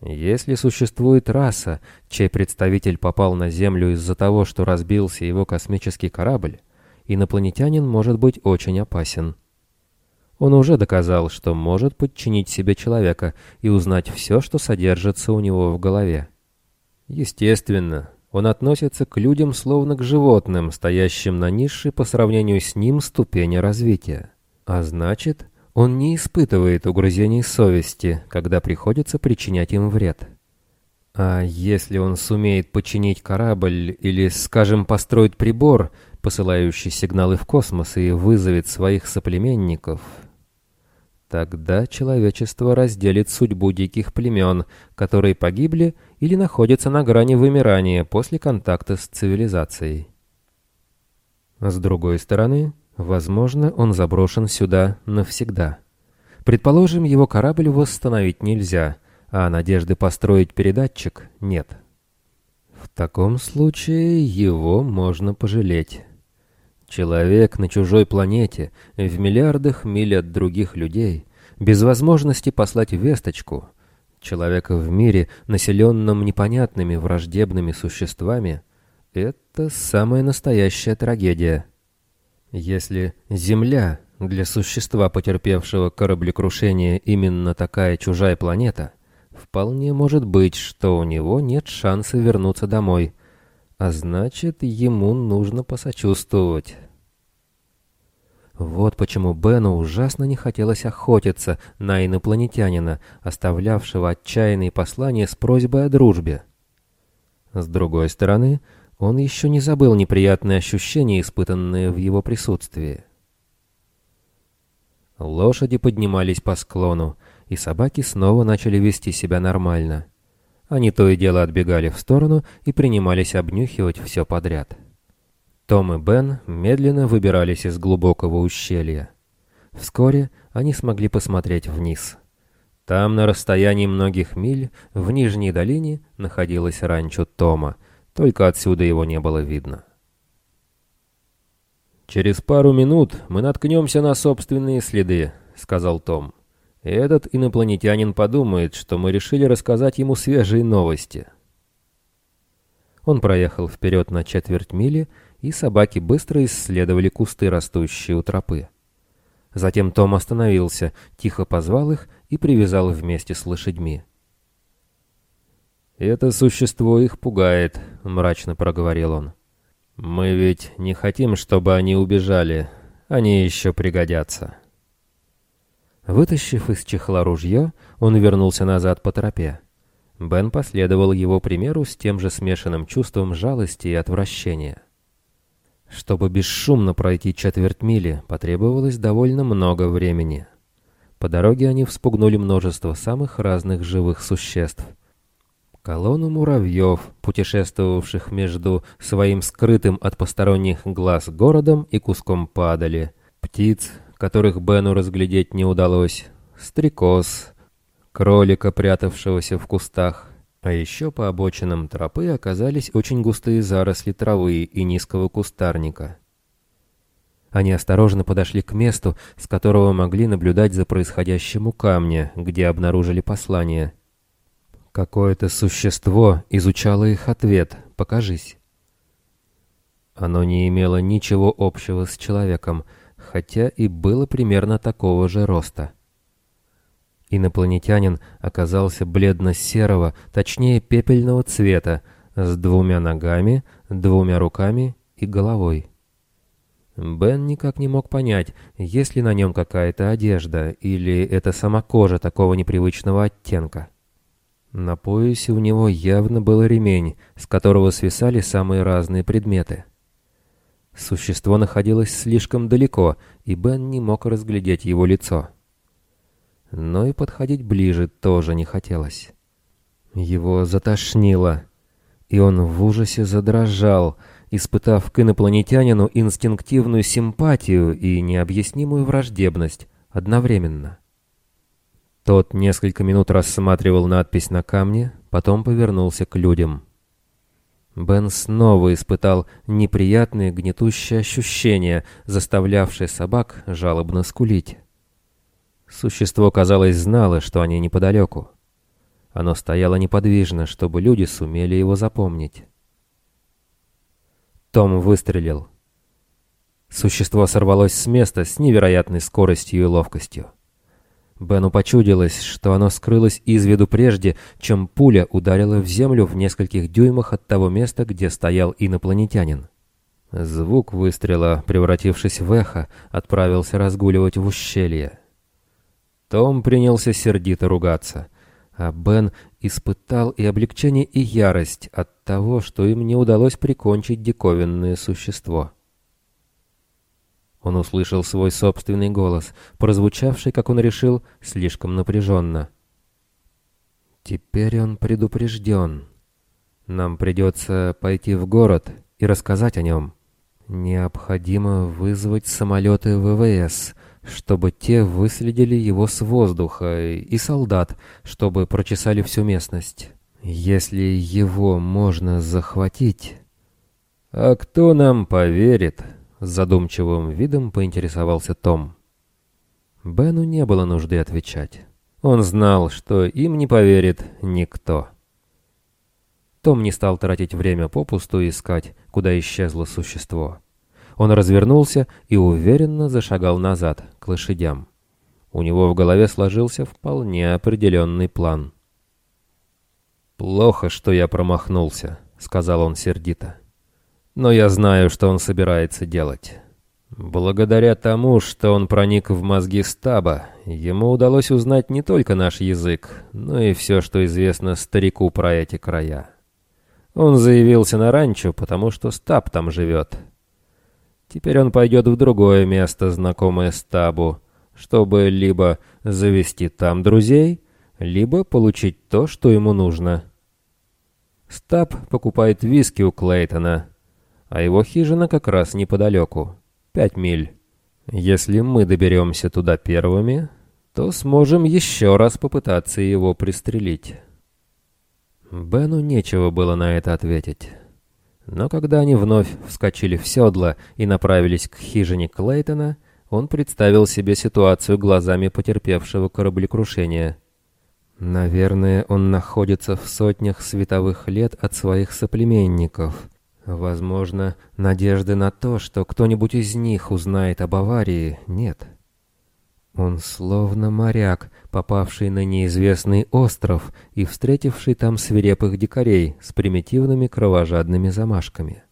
Если существует раса, чей представитель попал на Землю из-за того, что разбился его космический корабль, инопланетянин может быть очень опасен. Он уже доказал, что может подчинить себе человека и узнать все, что содержится у него в голове. Естественно, он относится к людям словно к животным, стоящим на низшей по сравнению с ним ступени развития. А значит, он не испытывает угрызений совести, когда приходится причинять им вред. А если он сумеет починить корабль или, скажем, построить прибор, посылающий сигналы в космос и вызовет своих соплеменников, Тогда человечество разделит судьбу диких племен, которые погибли или находятся на грани вымирания после контакта с цивилизацией. С другой стороны, возможно, он заброшен сюда навсегда. Предположим, его корабль восстановить нельзя, а надежды построить передатчик нет. В таком случае его можно пожалеть. Человек на чужой планете, в миллиардах миль от других людей, без возможности послать весточку. Человека в мире, населенном непонятными враждебными существами, это самая настоящая трагедия. Если Земля для существа, потерпевшего кораблекрушение, именно такая чужая планета, вполне может быть, что у него нет шанса вернуться домой, а значит, ему нужно посочувствовать. Вот почему Бену ужасно не хотелось охотиться на инопланетянина, оставлявшего отчаянные послания с просьбой о дружбе. С другой стороны, он еще не забыл неприятные ощущения, испытанные в его присутствии. Лошади поднимались по склону, и собаки снова начали вести себя нормально. Они то и дело отбегали в сторону и принимались обнюхивать все подряд. Том и Бен медленно выбирались из глубокого ущелья. Вскоре они смогли посмотреть вниз. Там, на расстоянии многих миль, в нижней долине, находилось ранчо Тома, только отсюда его не было видно. «Через пару минут мы наткнемся на собственные следы», — сказал Том. «Этот инопланетянин подумает, что мы решили рассказать ему свежие новости». Он проехал вперед на четверть мили и собаки быстро исследовали кусты, растущие у тропы. Затем Том остановился, тихо позвал их и привязал вместе с лошадьми. «Это существо их пугает», — мрачно проговорил он. «Мы ведь не хотим, чтобы они убежали. Они еще пригодятся». Вытащив из чехла ружье, он вернулся назад по тропе. Бен последовал его примеру с тем же смешанным чувством жалости и отвращения. Чтобы бесшумно пройти четверть мили, потребовалось довольно много времени. По дороге они вспугнули множество самых разных живых существ. Колонну муравьев, путешествовавших между своим скрытым от посторонних глаз городом и куском падали, птиц, которых Бену разглядеть не удалось, стрекоз, кролика, прятавшегося в кустах, а еще по обочинам тропы оказались очень густые заросли травы и низкого кустарника. Они осторожно подошли к месту, с которого могли наблюдать за происходящим у камня, где обнаружили послание. Какое-то существо изучало их ответ «Покажись». Оно не имело ничего общего с человеком, хотя и было примерно такого же роста. Инопланетянин оказался бледно-серого, точнее пепельного цвета, с двумя ногами, двумя руками и головой. Бен никак не мог понять, есть ли на нем какая-то одежда, или это сама кожа такого непривычного оттенка. На поясе у него явно был ремень, с которого свисали самые разные предметы. Существо находилось слишком далеко, и Бен не мог разглядеть его лицо но и подходить ближе тоже не хотелось. Его затошнило, и он в ужасе задрожал, испытав к инопланетянину инстинктивную симпатию и необъяснимую враждебность одновременно. Тот несколько минут рассматривал надпись на камне, потом повернулся к людям. Бен снова испытал неприятные гнетущие ощущения, заставлявшие собак жалобно скулить. Существо, казалось, знало, что они неподалеку. Оно стояло неподвижно, чтобы люди сумели его запомнить. Том выстрелил. Существо сорвалось с места с невероятной скоростью и ловкостью. Бену почудилось, что оно скрылось из виду прежде, чем пуля ударила в землю в нескольких дюймах от того места, где стоял инопланетянин. Звук выстрела, превратившись в эхо, отправился разгуливать в ущелье. Том принялся сердито ругаться, а Бен испытал и облегчение, и ярость от того, что им не удалось прикончить диковинное существо. Он услышал свой собственный голос, прозвучавший, как он решил, слишком напряженно. «Теперь он предупрежден. Нам придется пойти в город и рассказать о нем. Необходимо вызвать самолеты ВВС, чтобы те выследили его с воздуха, и солдат, чтобы прочесали всю местность. Если его можно захватить... «А кто нам поверит?» — с задумчивым видом поинтересовался Том. Бену не было нужды отвечать. Он знал, что им не поверит никто. Том не стал тратить время попусту искать, куда исчезло существо. Он развернулся и уверенно зашагал назад, к лошадям. У него в голове сложился вполне определенный план. «Плохо, что я промахнулся», — сказал он сердито. «Но я знаю, что он собирается делать». Благодаря тому, что он проник в мозги стаба, ему удалось узнать не только наш язык, но и все, что известно старику про эти края. Он заявился на ранчо, потому что стаб там живет. Теперь он пойдет в другое место, знакомое стабу, чтобы либо завести там друзей, либо получить то, что ему нужно. Стаб покупает виски у Клейтона, а его хижина как раз неподалеку, пять миль. Если мы доберемся туда первыми, то сможем еще раз попытаться его пристрелить». Бену нечего было на это ответить. Но когда они вновь вскочили в седло и направились к хижине Клейтона, он представил себе ситуацию глазами потерпевшего кораблекрушения. Наверное, он находится в сотнях световых лет от своих соплеменников. Возможно, надежды на то, что кто-нибудь из них узнает об аварии, нет. Он словно моряк, попавший на неизвестный остров и встретивший там свирепых дикарей с примитивными кровожадными замашками.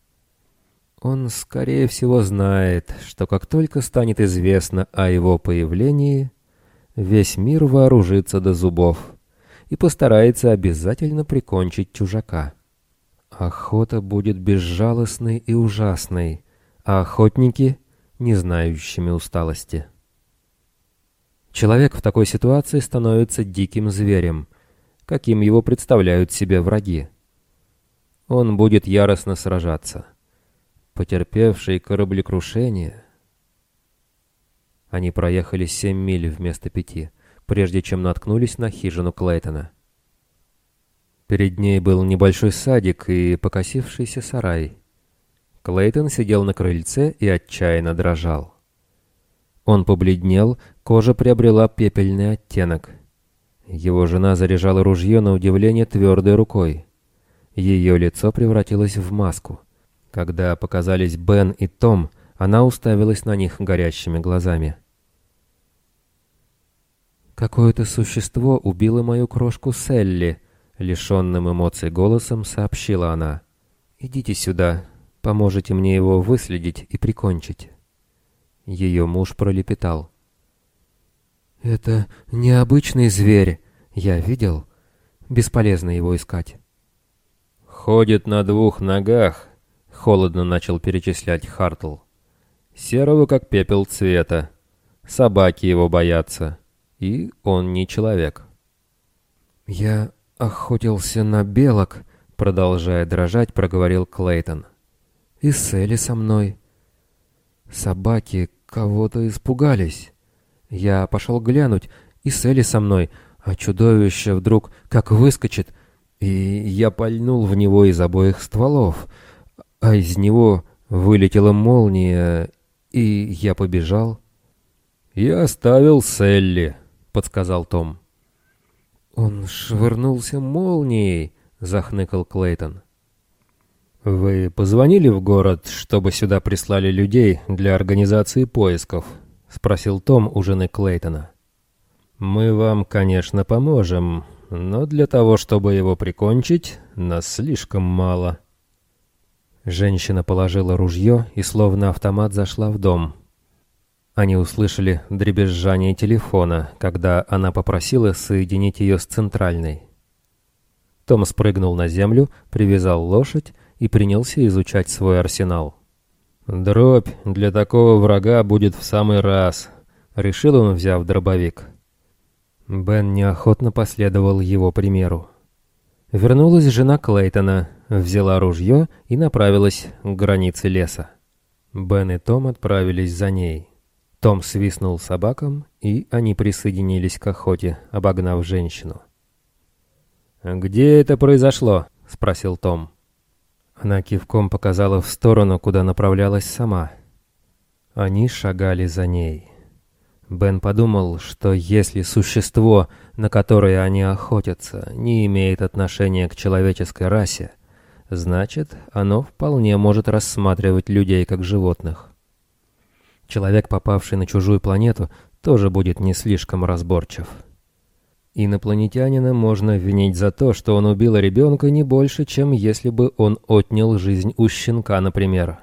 Он, скорее всего, знает, что как только станет известно о его появлении, весь мир вооружится до зубов и постарается обязательно прикончить чужака. Охота будет безжалостной и ужасной, а охотники — не знающими усталости. Человек в такой ситуации становится диким зверем, каким его представляют себе враги. Он будет яростно сражаться. Потерпевший кораблекрушение... Они проехали семь миль вместо пяти, прежде чем наткнулись на хижину Клейтона. Перед ней был небольшой садик и покосившийся сарай. Клейтон сидел на крыльце и отчаянно дрожал. Он побледнел, кожа приобрела пепельный оттенок. Его жена заряжала ружье на удивление твердой рукой. Ее лицо превратилось в маску. Когда показались Бен и Том, она уставилась на них горящими глазами. «Какое-то существо убило мою крошку Селли», — лишенным эмоций голосом сообщила она. «Идите сюда, поможете мне его выследить и прикончить». Ее муж пролепетал. «Это необычный зверь. Я видел. Бесполезно его искать». «Ходит на двух ногах», — холодно начал перечислять Хартл. «Серого, как пепел цвета. Собаки его боятся. И он не человек». «Я охотился на белок», — продолжая дрожать, проговорил Клейтон. «И Селли со мной. Собаки кого-то испугались. Я пошел глянуть, и Селли со мной, а чудовище вдруг как выскочит, и я пальнул в него из обоих стволов, а из него вылетела молния, и я побежал. «Я оставил Селли», — подсказал Том. «Он швырнулся молнией», — захныкал Клейтон. «Вы позвонили в город, чтобы сюда прислали людей для организации поисков?» — спросил Том у жены Клейтона. «Мы вам, конечно, поможем, но для того, чтобы его прикончить, нас слишком мало». Женщина положила ружье и словно автомат зашла в дом. Они услышали дребезжание телефона, когда она попросила соединить ее с центральной. Том спрыгнул на землю, привязал лошадь и принялся изучать свой арсенал. «Дробь для такого врага будет в самый раз», — решил он, взяв дробовик. Бен неохотно последовал его примеру. Вернулась жена Клейтона, взяла ружье и направилась к границе леса. Бен и Том отправились за ней. Том свистнул собакам, и они присоединились к охоте, обогнав женщину. «Где это произошло?» — спросил Том. Она кивком показала в сторону, куда направлялась сама. Они шагали за ней. Бен подумал, что если существо, на которое они охотятся, не имеет отношения к человеческой расе, значит, оно вполне может рассматривать людей как животных. Человек, попавший на чужую планету, тоже будет не слишком разборчив. Инопланетянина можно винить за то, что он убил ребенка не больше, чем если бы он отнял жизнь у щенка, например.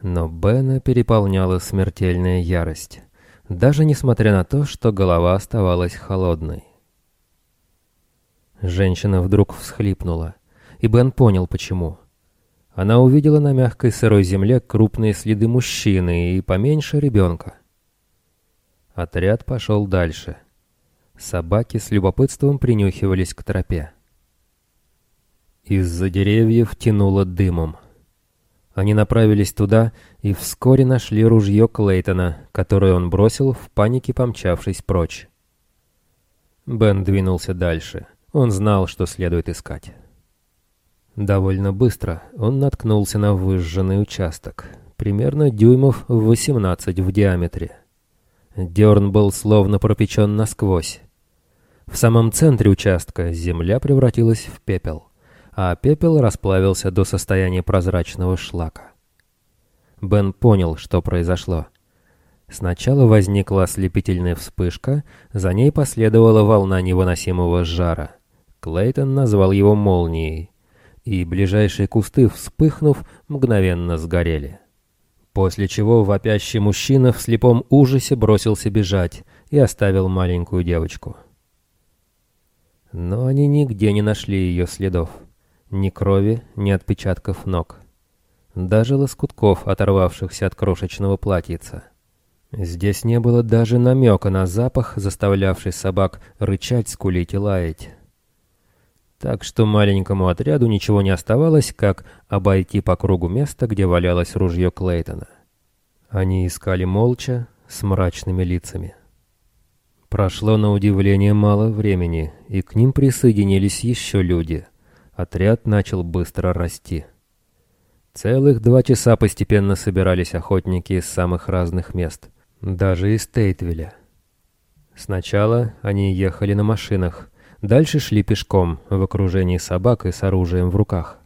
Но Бена переполняла смертельная ярость, даже несмотря на то, что голова оставалась холодной. Женщина вдруг всхлипнула, и Бен понял, почему. Она увидела на мягкой сырой земле крупные следы мужчины и поменьше ребенка. Отряд пошел дальше. Собаки с любопытством принюхивались к тропе. Из-за деревьев тянуло дымом. Они направились туда и вскоре нашли ружье Клейтона, которое он бросил в панике, помчавшись прочь. Бен двинулся дальше. Он знал, что следует искать. Довольно быстро он наткнулся на выжженный участок, примерно дюймов 18 в диаметре. Дерн был словно пропечен насквозь. В самом центре участка земля превратилась в пепел, а пепел расплавился до состояния прозрачного шлака. Бен понял, что произошло. Сначала возникла ослепительная вспышка, за ней последовала волна невыносимого жара. Клейтон назвал его молнией и ближайшие кусты, вспыхнув, мгновенно сгорели. После чего вопящий мужчина в слепом ужасе бросился бежать и оставил маленькую девочку. Но они нигде не нашли ее следов. Ни крови, ни отпечатков ног. Даже лоскутков, оторвавшихся от крошечного платьица. Здесь не было даже намека на запах, заставлявший собак рычать, скулить и лаять. Так что маленькому отряду ничего не оставалось, как обойти по кругу место, где валялось ружье Клейтона. Они искали молча, с мрачными лицами. Прошло на удивление мало времени, и к ним присоединились еще люди. Отряд начал быстро расти. Целых два часа постепенно собирались охотники из самых разных мест, даже из Тейтвилля. Сначала они ехали на машинах, Дальше шли пешком, в окружении собак и с оружием в руках.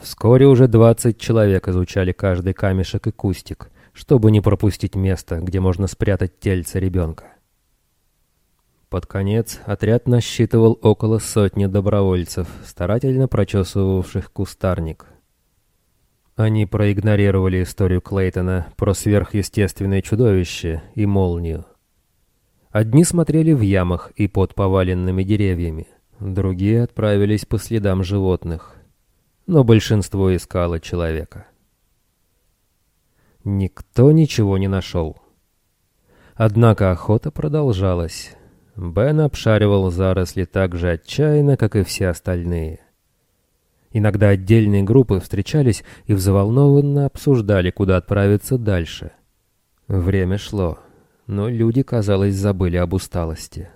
Вскоре уже двадцать человек изучали каждый камешек и кустик, чтобы не пропустить место, где можно спрятать тельце ребенка. Под конец отряд насчитывал около сотни добровольцев, старательно прочесывавших кустарник. Они проигнорировали историю Клейтона про сверхъестественное чудовище и молнию. Одни смотрели в ямах и под поваленными деревьями, другие отправились по следам животных, но большинство искало человека. Никто ничего не нашел. Однако охота продолжалась. Бен обшаривал заросли так же отчаянно, как и все остальные. Иногда отдельные группы встречались и взволнованно обсуждали, куда отправиться дальше. Время шло но люди, казалось, забыли об усталости.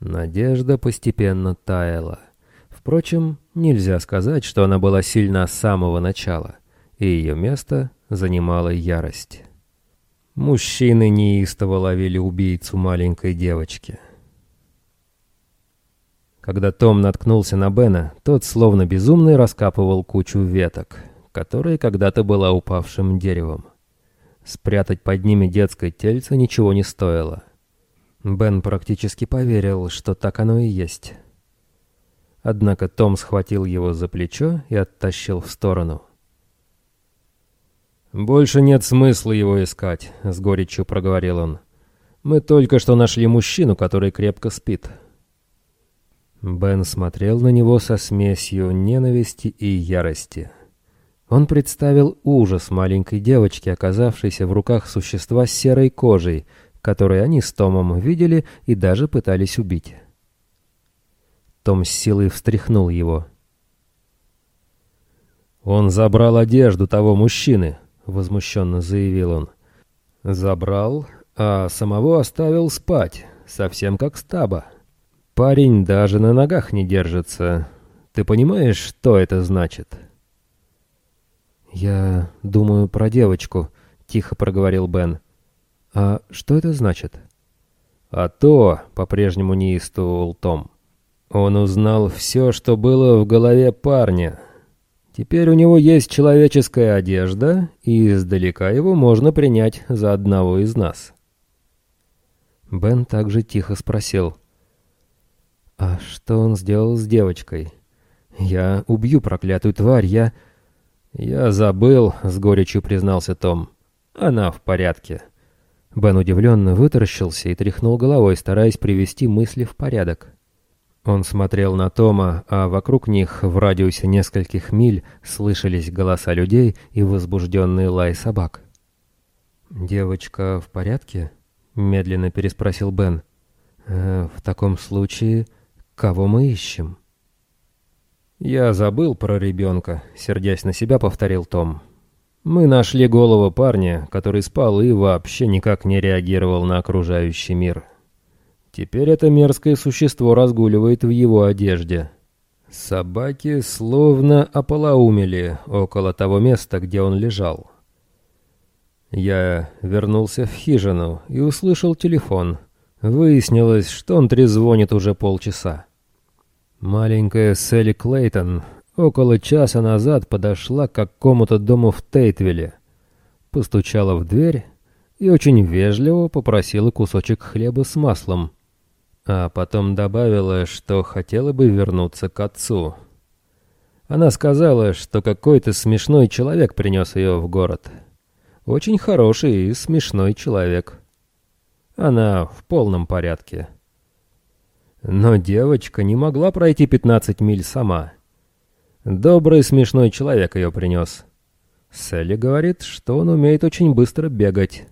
Надежда постепенно таяла. Впрочем, нельзя сказать, что она была сильна с самого начала, и ее место занимала ярость. Мужчины неистово ловили убийцу маленькой девочки. Когда Том наткнулся на Бена, тот словно безумный раскапывал кучу веток, которая когда-то была упавшим деревом. Спрятать под ними детское тельце ничего не стоило. Бен практически поверил, что так оно и есть. Однако Том схватил его за плечо и оттащил в сторону. «Больше нет смысла его искать», — с горечью проговорил он. «Мы только что нашли мужчину, который крепко спит». Бен смотрел на него со смесью ненависти и ярости. Он представил ужас маленькой девочки, оказавшейся в руках существа с серой кожей, которое они с Томом видели и даже пытались убить. Том с силой встряхнул его. «Он забрал одежду того мужчины», — возмущенно заявил он. «Забрал, а самого оставил спать, совсем как стаба. Парень даже на ногах не держится. Ты понимаешь, что это значит?» «Я думаю про девочку», — тихо проговорил Бен. «А что это значит?» «А то», — по-прежнему неистовывал Том, — «он узнал все, что было в голове парня. Теперь у него есть человеческая одежда, и издалека его можно принять за одного из нас». Бен также тихо спросил. «А что он сделал с девочкой? Я убью проклятую тварь, я...» «Я забыл», — с горечью признался Том. «Она в порядке». Бен удивленно вытаращился и тряхнул головой, стараясь привести мысли в порядок. Он смотрел на Тома, а вокруг них, в радиусе нескольких миль, слышались голоса людей и возбужденный лай собак. «Девочка в порядке?» — медленно переспросил Бен. «Э, «В таком случае, кого мы ищем?» «Я забыл про ребенка», — сердясь на себя, повторил Том. «Мы нашли голову парня, который спал и вообще никак не реагировал на окружающий мир. Теперь это мерзкое существо разгуливает в его одежде. Собаки словно ополоумели около того места, где он лежал. Я вернулся в хижину и услышал телефон. Выяснилось, что он трезвонит уже полчаса. Маленькая Селли Клейтон около часа назад подошла к какому-то дому в Тейтвилле, постучала в дверь и очень вежливо попросила кусочек хлеба с маслом, а потом добавила, что хотела бы вернуться к отцу. Она сказала, что какой-то смешной человек принес ее в город. Очень хороший и смешной человек. Она в полном порядке. Но девочка не могла пройти 15 миль сама. Добрый смешной человек ее принес. Селли говорит, что он умеет очень быстро бегать.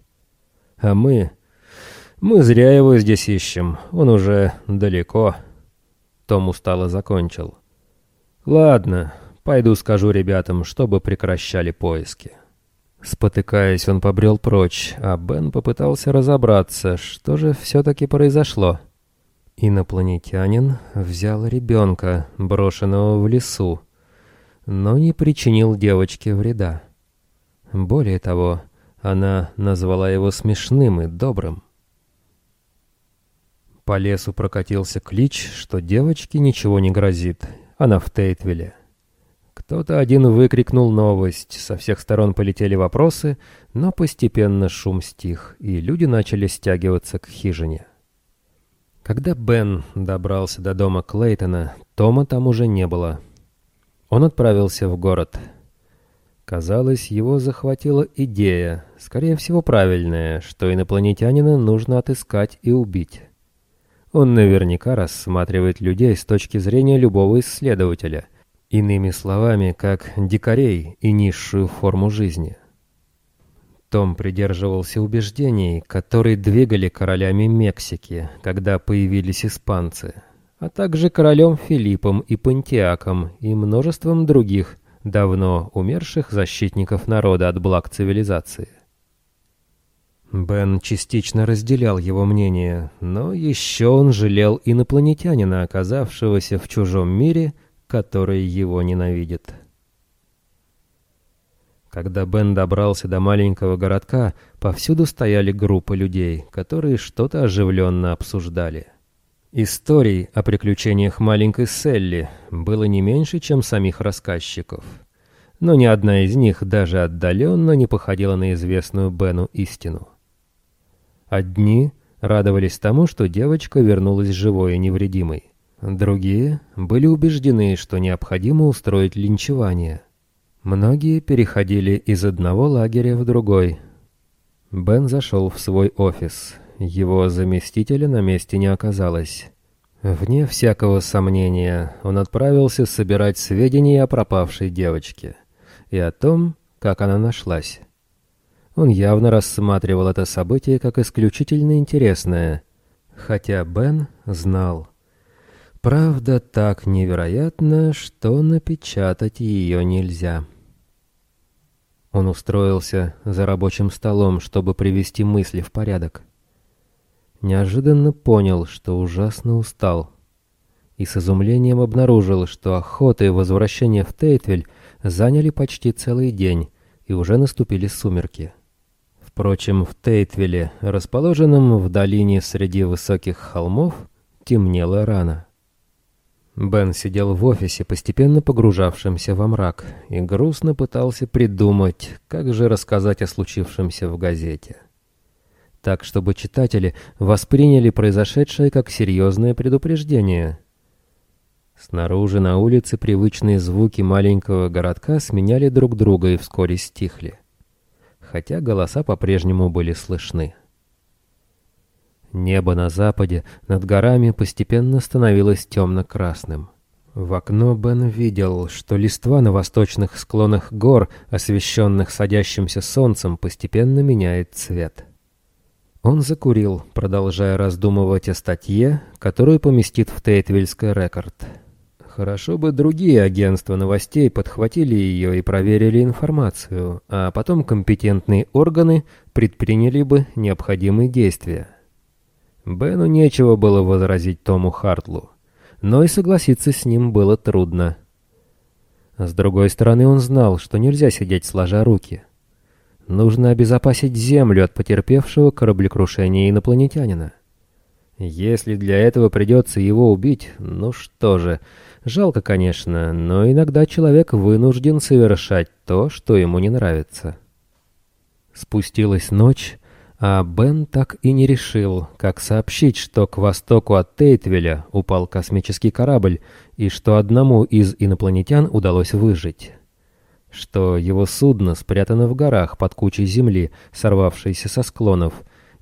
А мы... Мы зря его здесь ищем. Он уже далеко. Том устало закончил. Ладно, пойду скажу ребятам, чтобы прекращали поиски. Спотыкаясь, он побрел прочь, а Бен попытался разобраться, что же все-таки произошло. Инопланетянин взял ребенка, брошенного в лесу, но не причинил девочке вреда. Более того, она назвала его смешным и добрым. По лесу прокатился клич, что девочке ничего не грозит, она в Тейтвилле. Кто-то один выкрикнул новость, со всех сторон полетели вопросы, но постепенно шум стих, и люди начали стягиваться к хижине. Когда Бен добрался до дома Клейтона, Тома там уже не было. Он отправился в город. Казалось, его захватила идея, скорее всего правильная, что инопланетянина нужно отыскать и убить. Он наверняка рассматривает людей с точки зрения любого исследователя, иными словами, как дикарей и низшую форму жизни. Том придерживался убеждений, которые двигали королями Мексики, когда появились испанцы, а также королем Филиппом и Пантиаком и множеством других давно умерших защитников народа от благ цивилизации. Бен частично разделял его мнение, но еще он жалел инопланетянина, оказавшегося в чужом мире, который его ненавидит. Когда Бен добрался до маленького городка, повсюду стояли группы людей, которые что-то оживленно обсуждали. Историй о приключениях маленькой Селли было не меньше, чем самих рассказчиков. Но ни одна из них даже отдаленно не походила на известную Бену истину. Одни радовались тому, что девочка вернулась живой и невредимой. Другие были убеждены, что необходимо устроить линчевание – Многие переходили из одного лагеря в другой. Бен зашел в свой офис. Его заместителя на месте не оказалось. Вне всякого сомнения, он отправился собирать сведения о пропавшей девочке и о том, как она нашлась. Он явно рассматривал это событие как исключительно интересное, хотя Бен знал. Правда так невероятно, что напечатать ее нельзя. Он устроился за рабочим столом, чтобы привести мысли в порядок. Неожиданно понял, что ужасно устал. И с изумлением обнаружил, что охота и возвращение в Тейтвель заняли почти целый день, и уже наступили сумерки. Впрочем, в Тейтвилле, расположенном в долине среди высоких холмов, темнело рано. Бен сидел в офисе, постепенно погружавшемся во мрак, и грустно пытался придумать, как же рассказать о случившемся в газете. Так, чтобы читатели восприняли произошедшее как серьезное предупреждение. Снаружи на улице привычные звуки маленького городка сменяли друг друга и вскоре стихли хотя голоса по-прежнему были слышны. Небо на западе над горами постепенно становилось темно-красным. В окно Бен видел, что листва на восточных склонах гор, освещенных садящимся солнцем, постепенно меняет цвет. Он закурил, продолжая раздумывать о статье, которую поместит в Тейтвильский рекорд. Хорошо бы другие агентства новостей подхватили ее и проверили информацию, а потом компетентные органы предприняли бы необходимые действия. Бену нечего было возразить Тому Хартлу, но и согласиться с ним было трудно. С другой стороны, он знал, что нельзя сидеть сложа руки. Нужно обезопасить Землю от потерпевшего кораблекрушения инопланетянина. Если для этого придется его убить, ну что же, жалко, конечно, но иногда человек вынужден совершать то, что ему не нравится. Спустилась ночь, а Бен так и не решил, как сообщить, что к востоку от Тейтвеля упал космический корабль и что одному из инопланетян удалось выжить. Что его судно спрятано в горах под кучей земли, сорвавшейся со склонов,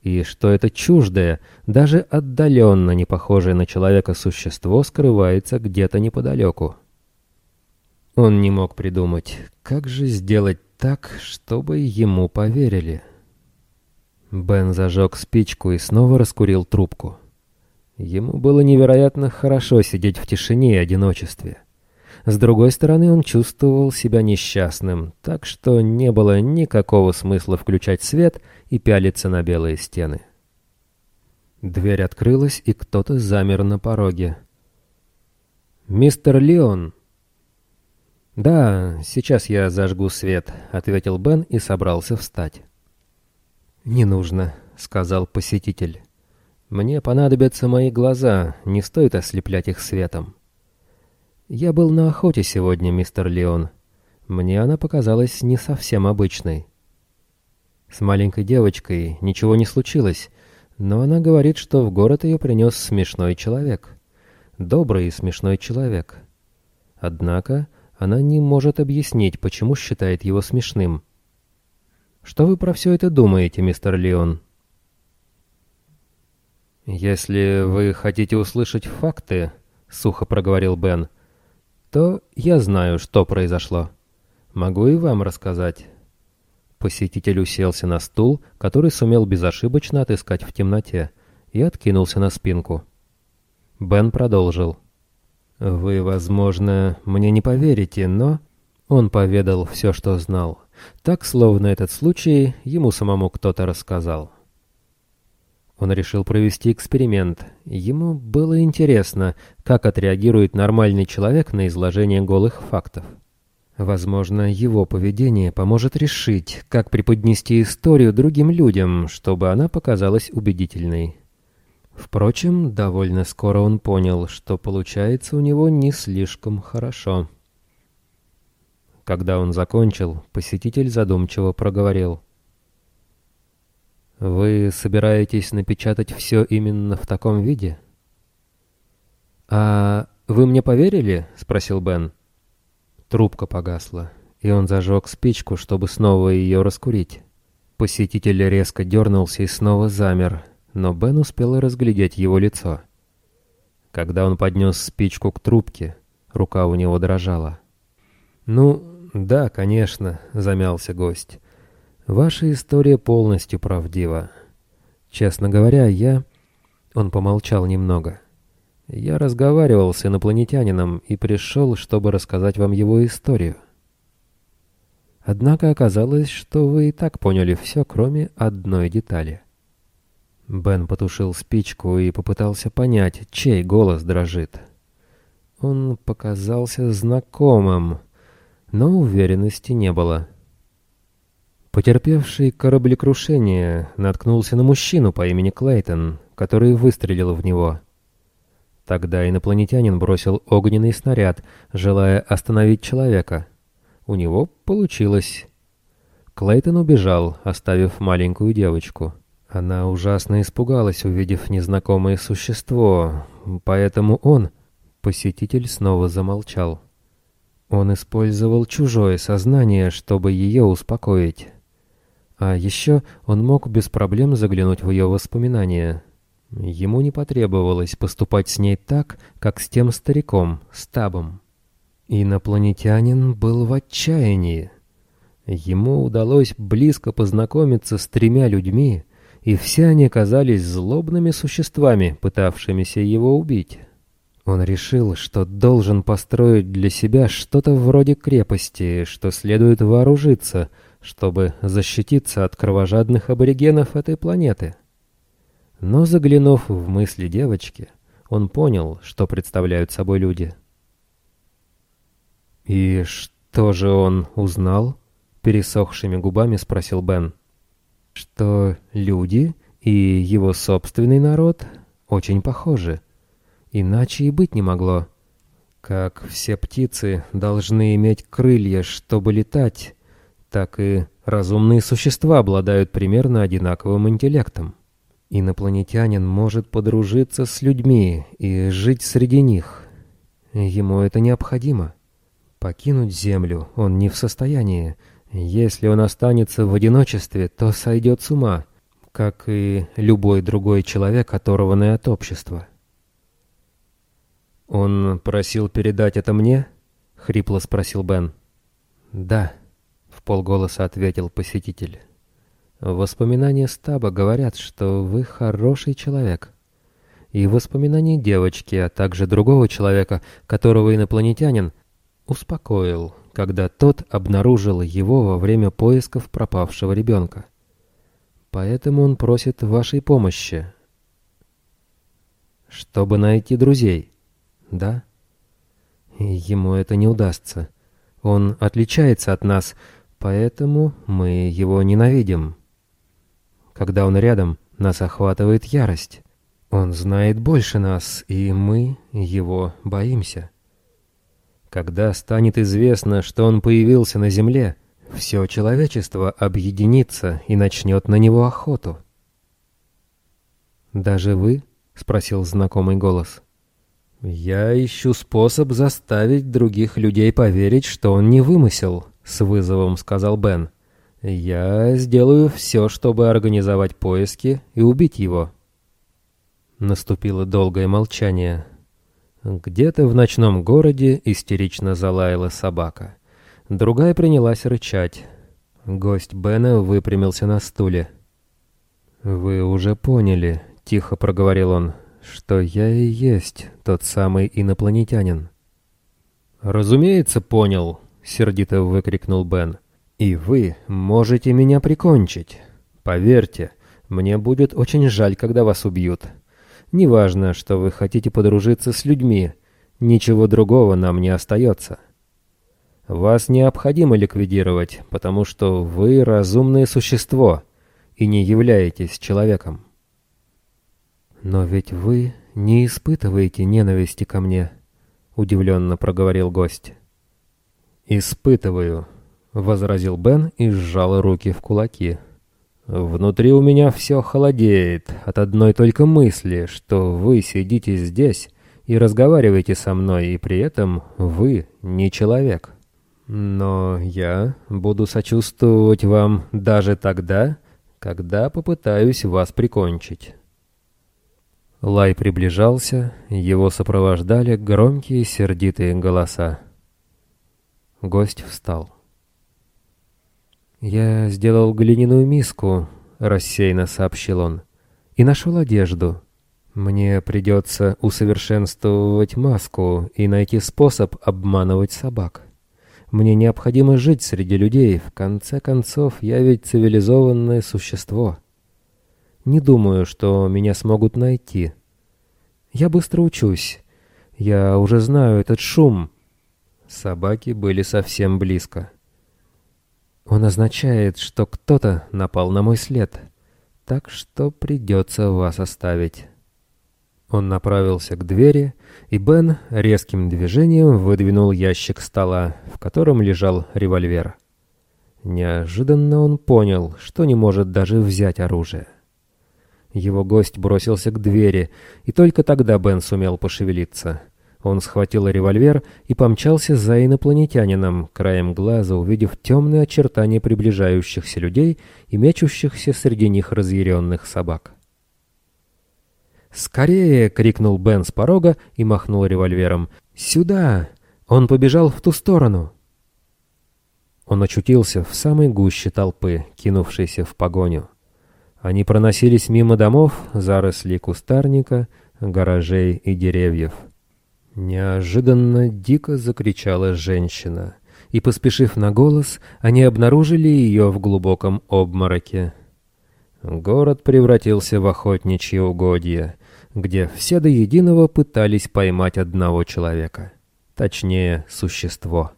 и что это чуждое, даже отдаленно не похожее на человека существо скрывается где-то неподалеку. Он не мог придумать, как же сделать так, чтобы ему поверили. Бен зажег спичку и снова раскурил трубку. Ему было невероятно хорошо сидеть в тишине и одиночестве. С другой стороны, он чувствовал себя несчастным, так что не было никакого смысла включать свет и пялиться на белые стены. Дверь открылась, и кто-то замер на пороге. «Мистер Леон!» «Да, сейчас я зажгу свет», — ответил Бен и собрался встать. «Не нужно», — сказал посетитель. «Мне понадобятся мои глаза, не стоит ослеплять их светом». «Я был на охоте сегодня, мистер Леон. Мне она показалась не совсем обычной. С маленькой девочкой ничего не случилось, но она говорит, что в город ее принес смешной человек. Добрый и смешной человек. Однако она не может объяснить, почему считает его смешным. Что вы про все это думаете, мистер Леон?» «Если вы хотите услышать факты», — сухо проговорил Бен, — то я знаю, что произошло. Могу и вам рассказать». Посетитель уселся на стул, который сумел безошибочно отыскать в темноте, и откинулся на спинку. Бен продолжил. «Вы, возможно, мне не поверите, но...» Он поведал все, что знал, так, словно этот случай ему самому кто-то рассказал. Он решил провести эксперимент. Ему было интересно, как отреагирует нормальный человек на изложение голых фактов. Возможно, его поведение поможет решить, как преподнести историю другим людям, чтобы она показалась убедительной. Впрочем, довольно скоро он понял, что получается у него не слишком хорошо. Когда он закончил, посетитель задумчиво проговорил. Вы собираетесь напечатать все именно в таком виде? А вы мне поверили? спросил Бен. Трубка погасла, и он зажег спичку, чтобы снова ее раскурить. Посетитель резко дернулся и снова замер, но Бен успел разглядеть его лицо. Когда он поднес спичку к трубке, рука у него дрожала. «Ну, да, конечно», — замялся гость. Ваша история полностью правдива. Честно говоря, я... Он помолчал немного. Я разговаривал с инопланетянином и пришел, чтобы рассказать вам его историю. Однако оказалось, что вы и так поняли все, кроме одной детали. Бен потушил спичку и попытался понять, чей голос дрожит. Он показался знакомым, но уверенности не было. Потерпевший кораблекрушение наткнулся на мужчину по имени Клейтон, который выстрелил в него. Тогда инопланетянин бросил огненный снаряд, желая остановить человека. У него получилось. Клейтон убежал, оставив маленькую девочку. Она ужасно испугалась, увидев незнакомое существо, поэтому он, посетитель, снова замолчал. Он использовал чужое сознание, чтобы ее успокоить. А еще он мог без проблем заглянуть в ее воспоминания. Ему не потребовалось поступать с ней так, как с тем стариком, Стабом. Инопланетянин был в отчаянии. Ему удалось близко познакомиться с тремя людьми, и все они казались злобными существами, пытавшимися его убить. Он решил, что должен построить для себя что-то вроде крепости, что следует вооружиться, чтобы защититься от кровожадных аборигенов этой планеты. Но заглянув в мысли девочки, он понял, что представляют собой люди. «И что же он узнал?» — пересохшими губами спросил Бен. «Что люди и его собственный народ очень похожи. Иначе и быть не могло. Как все птицы должны иметь крылья, чтобы летать, так и разумные существа обладают примерно одинаковым интеллектом. Инопланетянин может подружиться с людьми и жить среди них. Ему это необходимо. Покинуть Землю он не в состоянии. Если он останется в одиночестве, то сойдет с ума, как и любой другой человек, оторванный от общества. «Он просил передать это мне?» — хрипло спросил Бен. «Да», — в полголоса ответил посетитель. Воспоминания Стаба говорят, что вы хороший человек. И воспоминания девочки, а также другого человека, которого инопланетянин успокоил, когда тот обнаружил его во время поисков пропавшего ребенка. Поэтому он просит вашей помощи. Чтобы найти друзей. Да? Ему это не удастся. Он отличается от нас, поэтому мы его ненавидим. Когда он рядом, нас охватывает ярость. Он знает больше нас, и мы его боимся. Когда станет известно, что он появился на Земле, все человечество объединится и начнет на него охоту. «Даже вы?» — спросил знакомый голос. «Я ищу способ заставить других людей поверить, что он не вымысел», — с вызовом сказал Бен. Я сделаю все, чтобы организовать поиски и убить его. Наступило долгое молчание. Где-то в ночном городе истерично залаяла собака. Другая принялась рычать. Гость Бена выпрямился на стуле. «Вы уже поняли», — тихо проговорил он, — «что я и есть тот самый инопланетянин». «Разумеется, понял», — сердито выкрикнул Бен. И вы можете меня прикончить. Поверьте, мне будет очень жаль, когда вас убьют. Неважно, что вы хотите подружиться с людьми, ничего другого нам не остается. Вас необходимо ликвидировать, потому что вы разумное существо и не являетесь человеком. Но ведь вы не испытываете ненависти ко мне, удивленно проговорил гость. Испытываю, — возразил Бен и сжал руки в кулаки. «Внутри у меня все холодеет от одной только мысли, что вы сидите здесь и разговариваете со мной, и при этом вы не человек. Но я буду сочувствовать вам даже тогда, когда попытаюсь вас прикончить». Лай приближался, его сопровождали громкие сердитые голоса. Гость встал. «Я сделал глиняную миску», — рассеянно сообщил он, — «и нашел одежду. Мне придется усовершенствовать маску и найти способ обманывать собак. Мне необходимо жить среди людей. В конце концов, я ведь цивилизованное существо. Не думаю, что меня смогут найти. Я быстро учусь. Я уже знаю этот шум. Собаки были совсем близко. Он означает, что кто-то напал на мой след, так что придется вас оставить. Он направился к двери, и Бен резким движением выдвинул ящик стола, в котором лежал револьвер. Неожиданно он понял, что не может даже взять оружие. Его гость бросился к двери, и только тогда Бен сумел пошевелиться. Он схватил револьвер и помчался за инопланетянином, краем глаза увидев темные очертания приближающихся людей и мечущихся среди них разъяренных собак. «Скорее!» — крикнул Бен с порога и махнул револьвером. «Сюда!» Он побежал в ту сторону. Он очутился в самой гуще толпы, кинувшейся в погоню. Они проносились мимо домов, зарослей кустарника, гаражей и деревьев. Неожиданно дико закричала женщина, и, поспешив на голос, они обнаружили ее в глубоком обмороке. Город превратился в охотничье угодье, где все до единого пытались поймать одного человека, точнее, существо.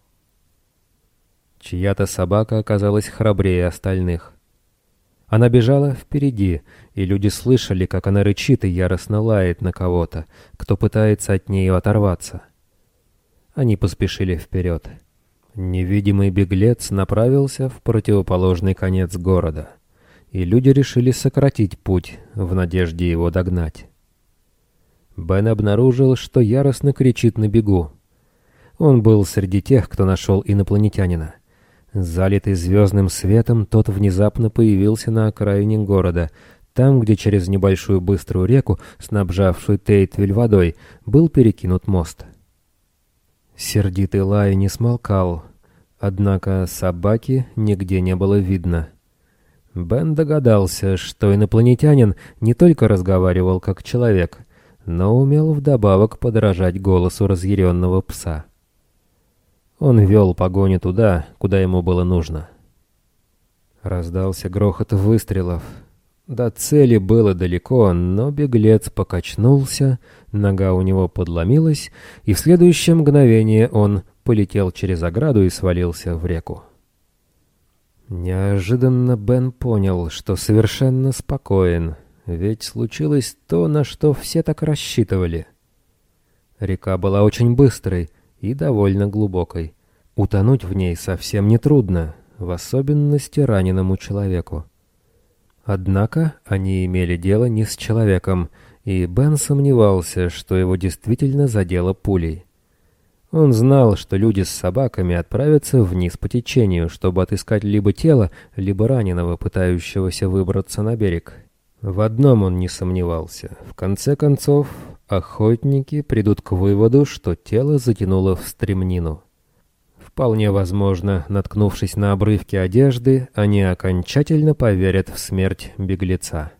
Чья-то собака оказалась храбрее остальных. Она бежала впереди, и люди слышали, как она рычит и яростно лает на кого-то, кто пытается от нее оторваться. Они поспешили вперед. Невидимый беглец направился в противоположный конец города, и люди решили сократить путь в надежде его догнать. Бен обнаружил, что яростно кричит на бегу. Он был среди тех, кто нашел инопланетянина. Залитый звездным светом, тот внезапно появился на окраине города, там, где через небольшую быструю реку, снабжавшую Тейтвиль водой, был перекинут мост. Сердитый лай не смолкал, однако собаки нигде не было видно. Бен догадался, что инопланетянин не только разговаривал как человек, но умел вдобавок подражать голосу разъяренного пса. Он вел погоню туда, куда ему было нужно. Раздался грохот выстрелов. До цели было далеко, но беглец покачнулся, нога у него подломилась, и в следующее мгновение он полетел через ограду и свалился в реку. Неожиданно Бен понял, что совершенно спокоен — ведь случилось то, на что все так рассчитывали. Река была очень быстрой и довольно глубокой. Утонуть в ней совсем нетрудно, в особенности раненому человеку. Однако они имели дело не с человеком, и Бен сомневался, что его действительно задело пулей. Он знал, что люди с собаками отправятся вниз по течению, чтобы отыскать либо тело, либо раненого, пытающегося выбраться на берег, в одном он не сомневался. В конце концов, охотники придут к выводу, что тело затянуло в стремнину. Вполне возможно, наткнувшись на обрывки одежды, они окончательно поверят в смерть беглеца.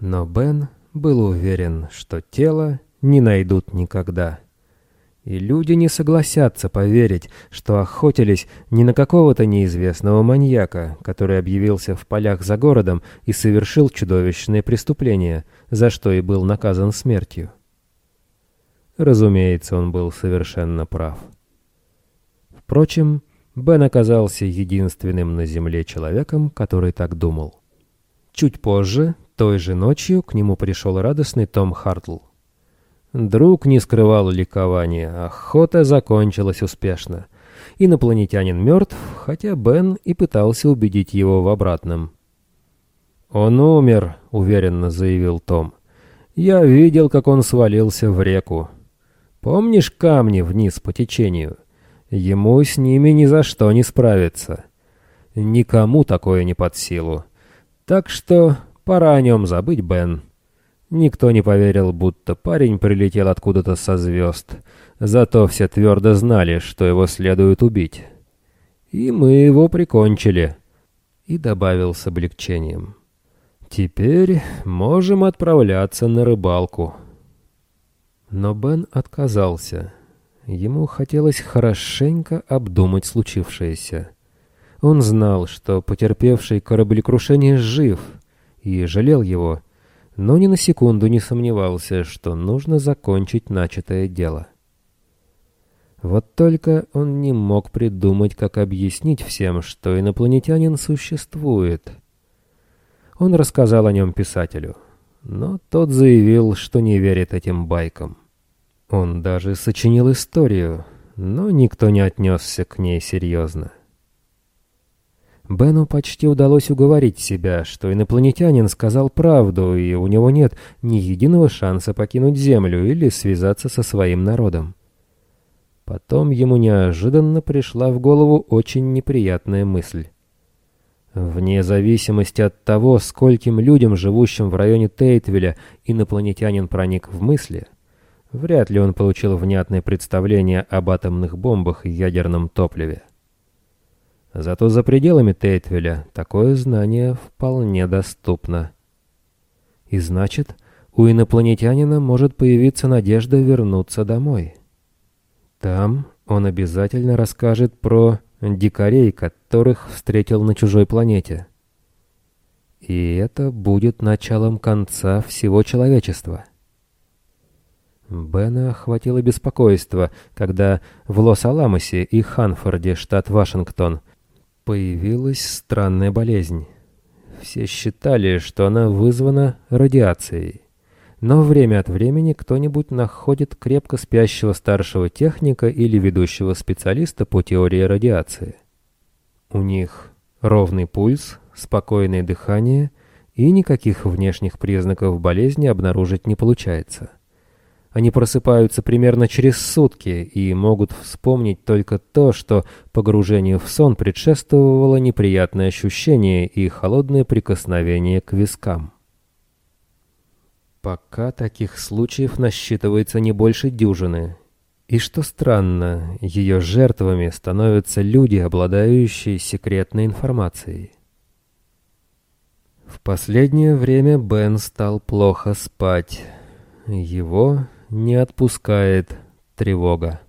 Но Бен был уверен, что тело не найдут никогда. И люди не согласятся поверить, что охотились не на какого-то неизвестного маньяка, который объявился в полях за городом и совершил чудовищное преступление, за что и был наказан смертью. Разумеется, он был совершенно прав. Впрочем, Бен оказался единственным на Земле человеком, который так думал. Чуть позже, той же ночью, к нему пришел радостный Том Хартл. Друг не скрывал ликования, охота закончилась успешно. Инопланетянин мертв, хотя Бен и пытался убедить его в обратном. «Он умер», — уверенно заявил Том. «Я видел, как он свалился в реку. Помнишь камни вниз по течению? Ему с ними ни за что не справиться. Никому такое не под силу. Так что пора о нем забыть, Бен». Никто не поверил, будто парень прилетел откуда-то со звезд. Зато все твердо знали, что его следует убить. И мы его прикончили. И добавил с облегчением. Теперь можем отправляться на рыбалку. Но Бен отказался. Ему хотелось хорошенько обдумать случившееся. Он знал, что потерпевший кораблекрушение жив, и жалел его, но ни на секунду не сомневался, что нужно закончить начатое дело. Вот только он не мог придумать, как объяснить всем, что инопланетянин существует. Он рассказал о нем писателю, но тот заявил, что не верит этим байкам. Он даже сочинил историю, но никто не отнесся к ней серьезно. Бену почти удалось уговорить себя, что инопланетянин сказал правду, и у него нет ни единого шанса покинуть Землю или связаться со своим народом. Потом ему неожиданно пришла в голову очень неприятная мысль. Вне зависимости от того, скольким людям, живущим в районе Тейтвеля, инопланетянин проник в мысли, вряд ли он получил внятное представление об атомных бомбах и ядерном топливе. Зато за пределами Тейтвеля такое знание вполне доступно. И значит, у инопланетянина может появиться надежда вернуться домой. Там он обязательно расскажет про дикарей, которых встретил на чужой планете. И это будет началом конца всего человечества. Бена охватило беспокойство, когда в Лос-Аламосе и Ханфорде, штат Вашингтон, Появилась странная болезнь. Все считали, что она вызвана радиацией. Но время от времени кто-нибудь находит крепко спящего старшего техника или ведущего специалиста по теории радиации. У них ровный пульс, спокойное дыхание и никаких внешних признаков болезни обнаружить не получается. Они просыпаются примерно через сутки и могут вспомнить только то, что погружению в сон предшествовало неприятное ощущение и холодное прикосновение к вискам. Пока таких случаев насчитывается не больше дюжины. И что странно, ее жертвами становятся люди, обладающие секретной информацией. В последнее время Бен стал плохо спать. Его не отпускает тревога.